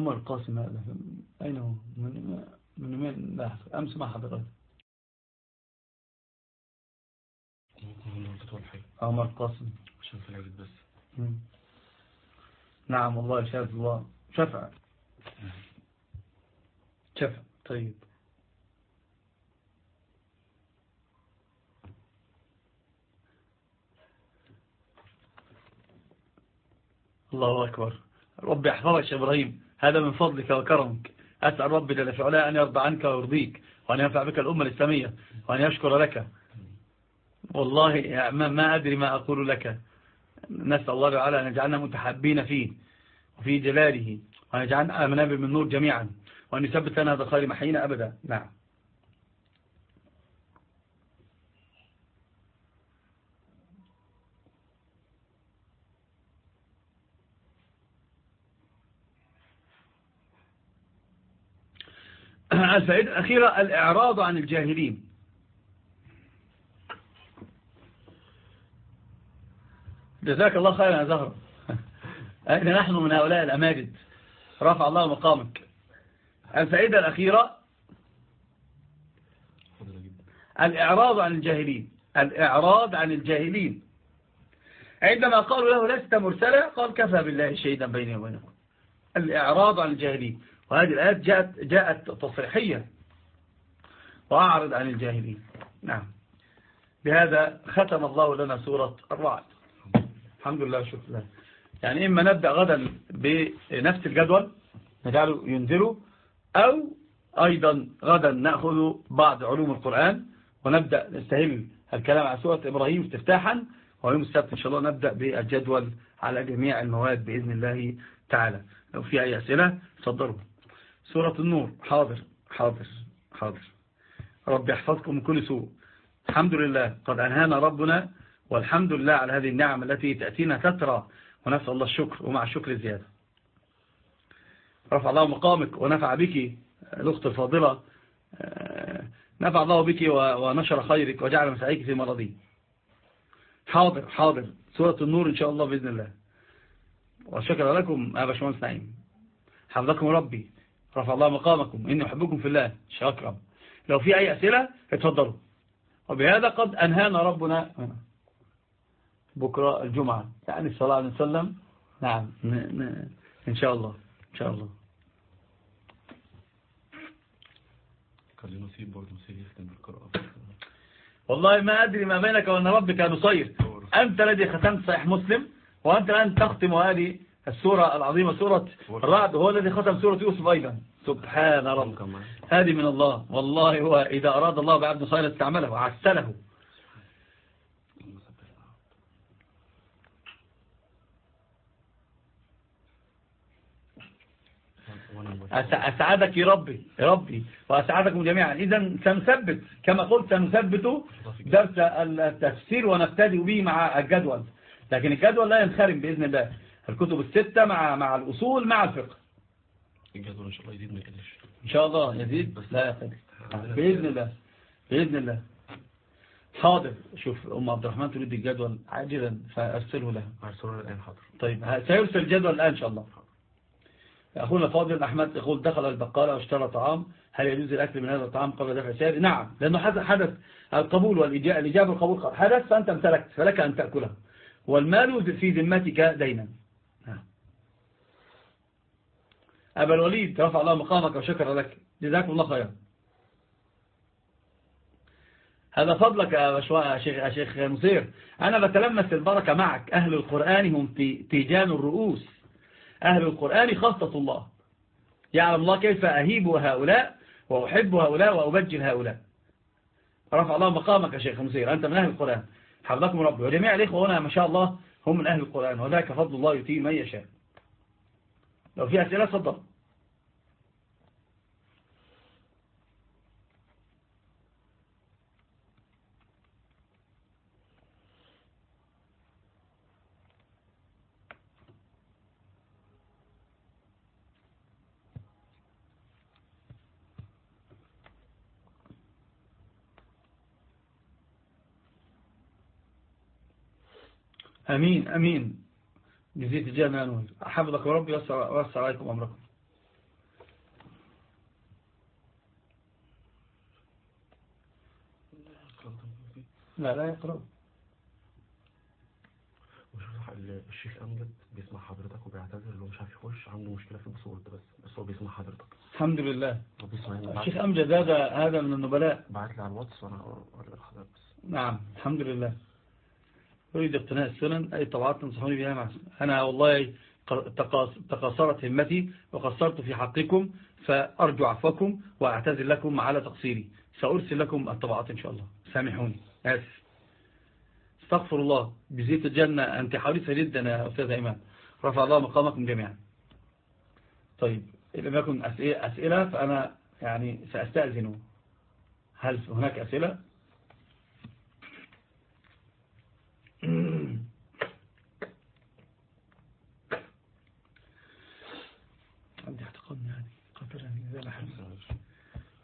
عمر القاسم هذا. أين هو؟ من من من لا أمس مع حضرتك. عمر القاسم. عشان في العيد بس. نعم والله شاف الله. شفع. شفع. طيب. الله أكبر. ربي يحفظك يا إبراهيم. هذا من فضلك وكرمك. أسأل ربي جل في أن يرضى عنك ويرضيك وأن ينفع بك الأمة الإسلامية وأن يشكر لك. والله ما, أدري ما أقول لك. نسأل الله تعالى أن يجعلنا متحبين فيه وفي جلاله وأن يجعلنا منابر من نور جميعا وأن يثبت لنا هذا الخير محينا أبدا. نعم. <clears throat> الفائدة الأخيرة الإعراض عن الجاهلين. جزاك الله خيرا يا زهر. <laughs> أين نحن من هؤلاء الأماجد؟ رفع الله مقامك. الفائدة الأخيرة الإعراض عن الجاهلين. الإعراض عن الجاهلين. عندما قالوا له لست مرسلا قال كفى بالله شهيدا بيني وبينكم. الإعراض عن الجاهلين. وهذه الآيات جاءت, جاءت تصريحية وأعرض عن الجاهلين. نعم. بهذا ختم الله لنا سورة الرعد. الحمد لله شكرا الله يعني إما نبدأ غدا بنفس الجدول نجعله ينزله أو أيضا غدا نأخذ بعض علوم القرآن ونبدأ نستهل الكلام عن سورة إبراهيم استفتاحا ويوم السبت إن شاء الله نبدأ بالجدول على جميع المواد بإذن الله تعالى. لو في أي أسئلة تفضلوا. سورة النور. حاضر حاضر حاضر. رب يحفظكم من كل سوء. الحمد لله قد أنهانا ربنا والحمد لله على هذه النعم التي تأتينا تترى. ونسأل الله الشكر ومع الشكر زيادة رفع الله مقامك ونفع بك الأخت الفاضلة. نفع الله بك ونشر خيرك وجعل مسعيك في مرضي. حاضر حاضر. سورة النور إن شاء الله بإذن الله. وشكر لكم أبا شمال نعيم. حفظكم ربي. رفع الله مقامكم إني أحبكم في الله. شكرا. لو في أي أسئلة اتفضلوا. وبهذا قد أنهانا ربنا بكرة الجمعة. يعني الصلاة عليه وسلم. نعم إن شاء الله إن شاء الله. نصيب بالقراءة والله ما أدري ما بينك وأن ربك نصير. أنت الذي ختمت صحيح مسلم وأنت الآن تختم هذه السورة العظيمة سورة الرعد هو الذي ختم سورة يوسف أيضا. سبحان رب. هذه من الله. والله هو إذا أراد الله بعبد صالح استعمله وعسله أسعدك يا ربي يا ربي وأسعدكم جميعا. إذا سنثبت كما قلت سنثبت درس التفسير ونبتدئ به مع الجدول. لكن الجدول لا ينخرم بإذن الله. الكتب الستة مع مع الأصول مع الفقه. الجدول إن شاء الله يزيد ما يقلش. إن شاء الله يزيد بس لا يقل بإذن الله بإذن الله. حاضر. شوف أم عبد الرحمن تريد الجدول عاجلا فأرسله لها. أرسلنا الآن حاضر. طيب سيرسل الجدول الآن إن شاء الله. أخونا فاضل أحمد يقول دخل البقالة واشترى طعام. هل يجوز الأكل من هذا الطعام قبل دفع سعره؟ نعم لأنه حدث القبول والإجابة القبول حدث فأنت امتلكت فلك أن تأكله. والمال في ذمتك دينا. أبا الوليد رفع الله مقامك وشكر لك. جزاكم الله خيرا. هذا فضلك يا شيخ, شيخ مصير أنا بتلمس البركة معك. أهل القرآن هم تيجان الرؤوس. أهل القرآن خاصة الله. يعلم الله كيف أهيب هؤلاء وأحب هؤلاء وأبجل هؤلاء. رفع الله مقامك يا شيخ مصير أنت من أهل القرآن. حفظكم ربي. وجميع الإخوة هنا ما شاء الله هم من أهل القرآن. وذلك فضل الله يتيه من يشاء. لو في أسئلة تفضل أمين أمين. جزيت نور حفظك ربي ويسر عليكم أمركم. لا لا يقرأ. وشوف الشيخ أمجد بيسمع حضرتك وبيعتذر اللي هو مش عارف يخش عنده مشكلة في ال password بس بس هو بيسمع حضرتك. الحمد لله. بيسمع الشيخ أمجد هذا هذا من النبلاء. بعت لي على الواتس وأنا أوري لحضرتك بس. نعم الحمد لله. أريد اقتناء السنن أي طبعات تنصحوني بها مع أنا والله تقاصرت همتي وقصرت في حقكم فأرجو عفوكم وأعتذر لكم على تقصيري. سأرسل لكم الطبعات إن شاء الله. سامحوني. آسف. استغفر الله. بزيت الجنة. أنت حريصة جدا يا أستاذ إيمان. رفع الله مقامكم جميعا. طيب إذا لم يكن أسئلة فأنا يعني سأستأذن. هل هناك أسئلة عندي اعتقاد يعني قدرني ذا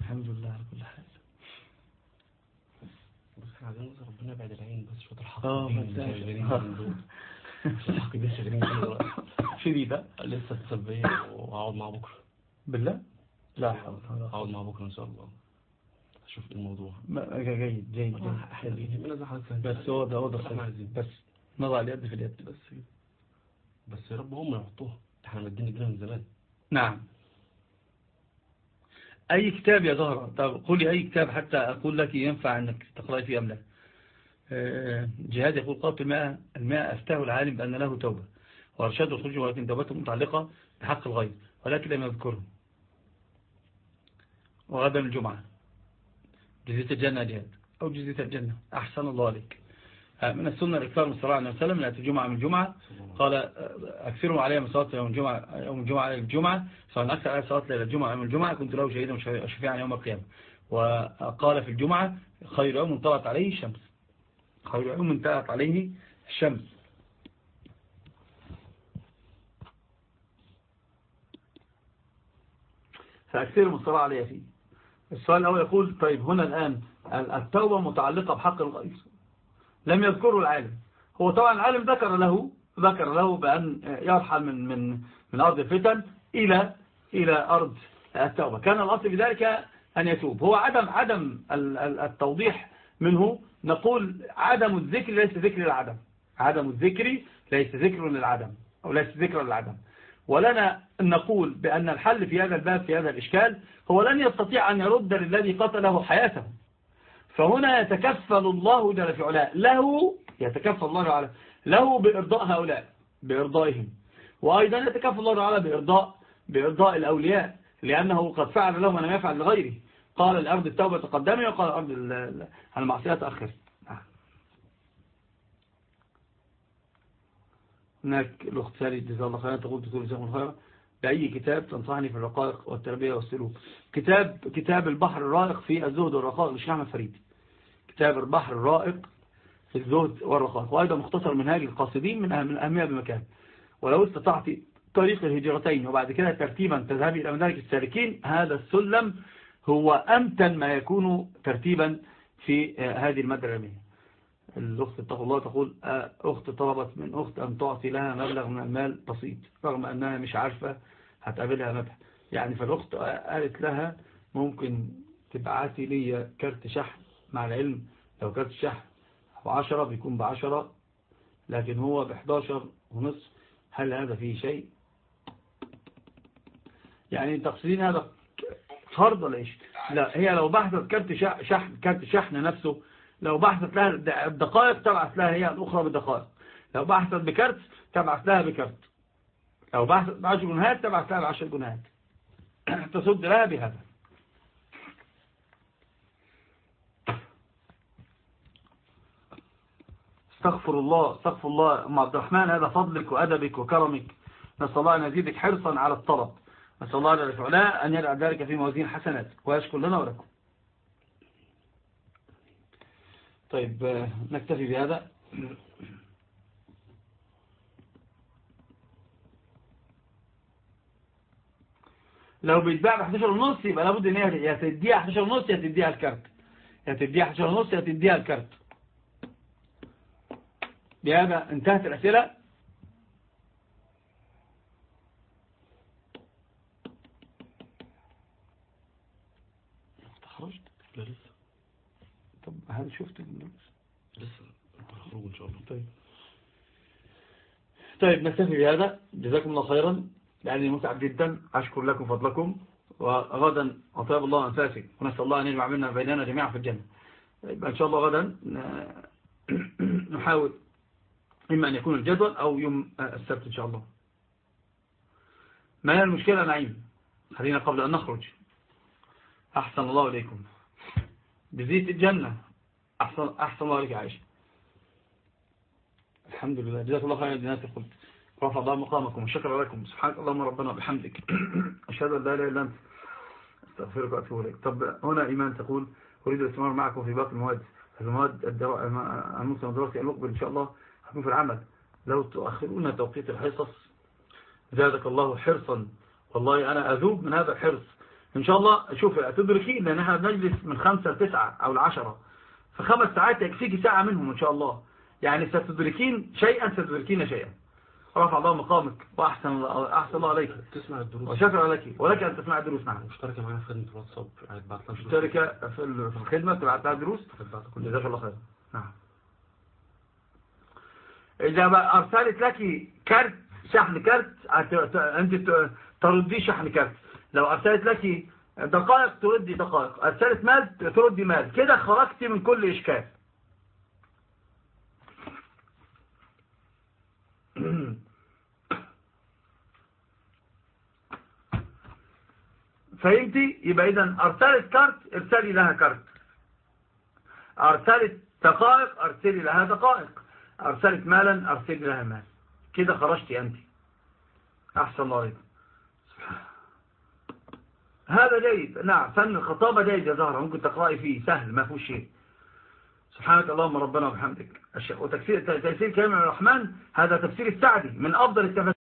الحمد لله على كل حال بس عايزين ربنا بعد العين بس شوط الحق آه شغالين فيه دلوقتي. شديدة لسه السلبية وهقعد معاه بكرة. بالله؟ لا حول هقعد معاه بكرة إن شاء الله. أشوف الموضوع. جيد جيد جيد بس هو ده هو ده بس نضع اليد في اليد. بس. بس يا رب هم يحطوها. إحنا مدين الجنة من زمان. نعم. أي كتاب يا زهرة؟ طب قولي أي كتاب حتى أقول لك ينفع أنك تقرأي فيه أم لا. آه، جهاد يقول قالت الماء الماء أفتاه العالم بأن له توبة. وأرشاد الخروج ولكن توبته متعلقة بحق الغير ولكن لم يذكره. وغدا الجمعة. جزية الجنة جهاد أو جزية الجنة. أحسن الله عليك. آه، من السنة الإكثار من صلى الله عليه وسلم لأتي الجمعة من الجمعة. قال آه، أكثروا علي من صلاة يوم الجمعة يوم الجمعة إلى الجمعة. سواء أكثر على صلاة ليلة الجمعة يوم الجمعة كنت له شهيدا وشفيعا يوم القيامة. وقال في الجمعة خير يوم طلعت عليه الشمس. خير يوم طلعت عليه الشمس. فأكثر الصلاة عليه فيه. السؤال الأول يقول طيب هنا الآن التوبة متعلقة بحق الغير لم يذكره العالم. هو طبعا العالم ذكر له ذكر له بأن يرحل من من من أرض الفتن إلى إلى أرض التوبة. كان الأصل بذلك أن يتوب. هو عدم عدم التوضيح منه نقول عدم الذكر ليس ذكر للعدم عدم الذكر ليس ذكر للعدم أو ليس ذكر للعدم. ولنا أن نقول بأن الحل في هذا الباب في هذا الإشكال هو لن يستطيع أن يرد للذي قتله حياته. فهنا يتكفل الله جل في علاه. له يتكفل الله تعالى. له بإرضاء هؤلاء بإرضائهم. وأيضا يتكفل الله تعالى بإرضاء بإرضاء الأولياء لأنه قد فعل لهم ما يفعل لغيره. قال الأرض التوبة تقدمي وقال الأرض المعصية تأخر. هناك الأخت سالي جزا الله خيرا تقول دكتور جزاكم الخير بأي كتاب تنصحني في الرقائق والتربية والسلوك؟ كتاب كتاب البحر الرائق في الزهد والرقائق لشيخ أحمد فريد. كتاب البحر الرائق في الزهد والرقائق. وأيضا مختصر منهاج القاصدين من أهم الأهمية بمكان. ولو استطعت طريق الهجرتين وبعد كده ترتيبا تذهبي إلى مدارك السالكين هذا السلم هو أمتن ما يكون ترتيبا في هذه المادة العلمية. الأخت اتقوا الله تقول أخت طلبت من أخت أن تعطي لها مبلغ من المال بسيط رغم أنها مش عارفة هتقابلها متى يعني فالأخت قالت لها ممكن تبعتي لي كارت شحن مع العلم. لو كارت شحن بعشرة بيكون بعشرة لكن هو بحداشر ونصف هل هذا فيه شيء؟ يعني تقصدين هذا فرض ولا إيش؟ لا هي لو بحثت كارت شحن كارت شحن نفسه لو بحثت لها الدقائق تبعث لها هي الأخرى بالدقائق. لو بحثت بكارت تبعث لها بكارت. لو بحثت بعشر جنيهات تبعث لها بعشر جنيهات. <clears throat> تسد لها بهذا. استغفر الله استغفر الله. أم عبد الرحمن هذا فضلك وأدبك وكرمك. نسأل الله أن يزيدك حرصا على الطلب. نسأل الله جل وعلا أن يجعل ذلك في موازين حسنات ويشكر لنا ولكم. طيب نكتفي بهذا. لو بيتباع ب 11 ونص يبقى لابد إن هي يا تديها 11 ونص يا تديها الكارت. يا تديها 11 ونص يا تديها الكارت. بهذا انتهت الأسئلة خرجت لا لسه. طب هل شفت لسه. هخرج إن شاء الله. طيب. طيب نكتفي بهذا. جزاكم الله خيرا. لأني متعب جدا. أشكر لكم فضلكم. وغدا أطيب الله أنفاسي. ونسأل الله أن يجمع منا بيننا جميعا في الجنة. طيب إن شاء الله غدا <clears throat> نحاول إما أن يكون الجدول أو يوم السبت إن شاء الله. ما هي المشكلة نعيم؟ خلينا قبل أن نخرج. أحسن الله إليكم. بزيت الجنة. أحسن, أحسن الله عليك عائشة. الحمد لله. جزاك الله خير الناس قلت رفع الله مقامكم وشكر لكم. سبحانك اللهم ربنا وبحمدك. <coughs> أشهد أن لا إله إلا أنت. أستغفرك وأتوب إليك. طب هنا إيمان تقول أريد الاستمرار معكم في باقي المواد. المواد الموسم الدراسي المقبل إن شاء الله. هكون في العمل. لو تؤخرون توقيت الحصص زادك الله حرصا. والله أنا أذوب من هذا الحرص. إن شاء الله شوف تدركين لأن إحنا بنجلس من خمسة لتسعة أو العشرة. فخمس ساعات يكفيك ساعة منهم إن شاء الله. يعني ستدركين شيئا ستدركين شيئا. رفع الله مقامك وأحسن أحسن الله عليك. تسمع الدروس. وشكرا لك. ولك أن تسمع الدروس معنا. مشتركة معايا في خدمة الواتساب. دروس. مشتركة في ال- في الخدمة تبعت لها دروس. جزاك الله خير. نعم. إذا بقى أرسلت لك كارت شحن كارت. هت- ت- أنت ت- تردي شحن كارت. لو أرسلت لك دقائق تردي دقائق أرسلت مال تردي مال كده خرجت من كل إشكال. <clears throat> فهمتي؟ يبقى إذا أرسلت كارت ارسلي لها كارت. أرسلت دقائق أرسلي لها دقائق. أرسلت مالا أرسلي لها مال. كده خرجتي أنت أحسن الله عليكم هذا جيد. نعم فن الخطابة جيد يا زهرة ممكن تقرأي فيه سهل ما فيه شيء. سبحانك اللهم ربنا وبحمدك. وتفسير تفسير كلام الرحمن هذا تفسير السعدي من أفضل التفاسير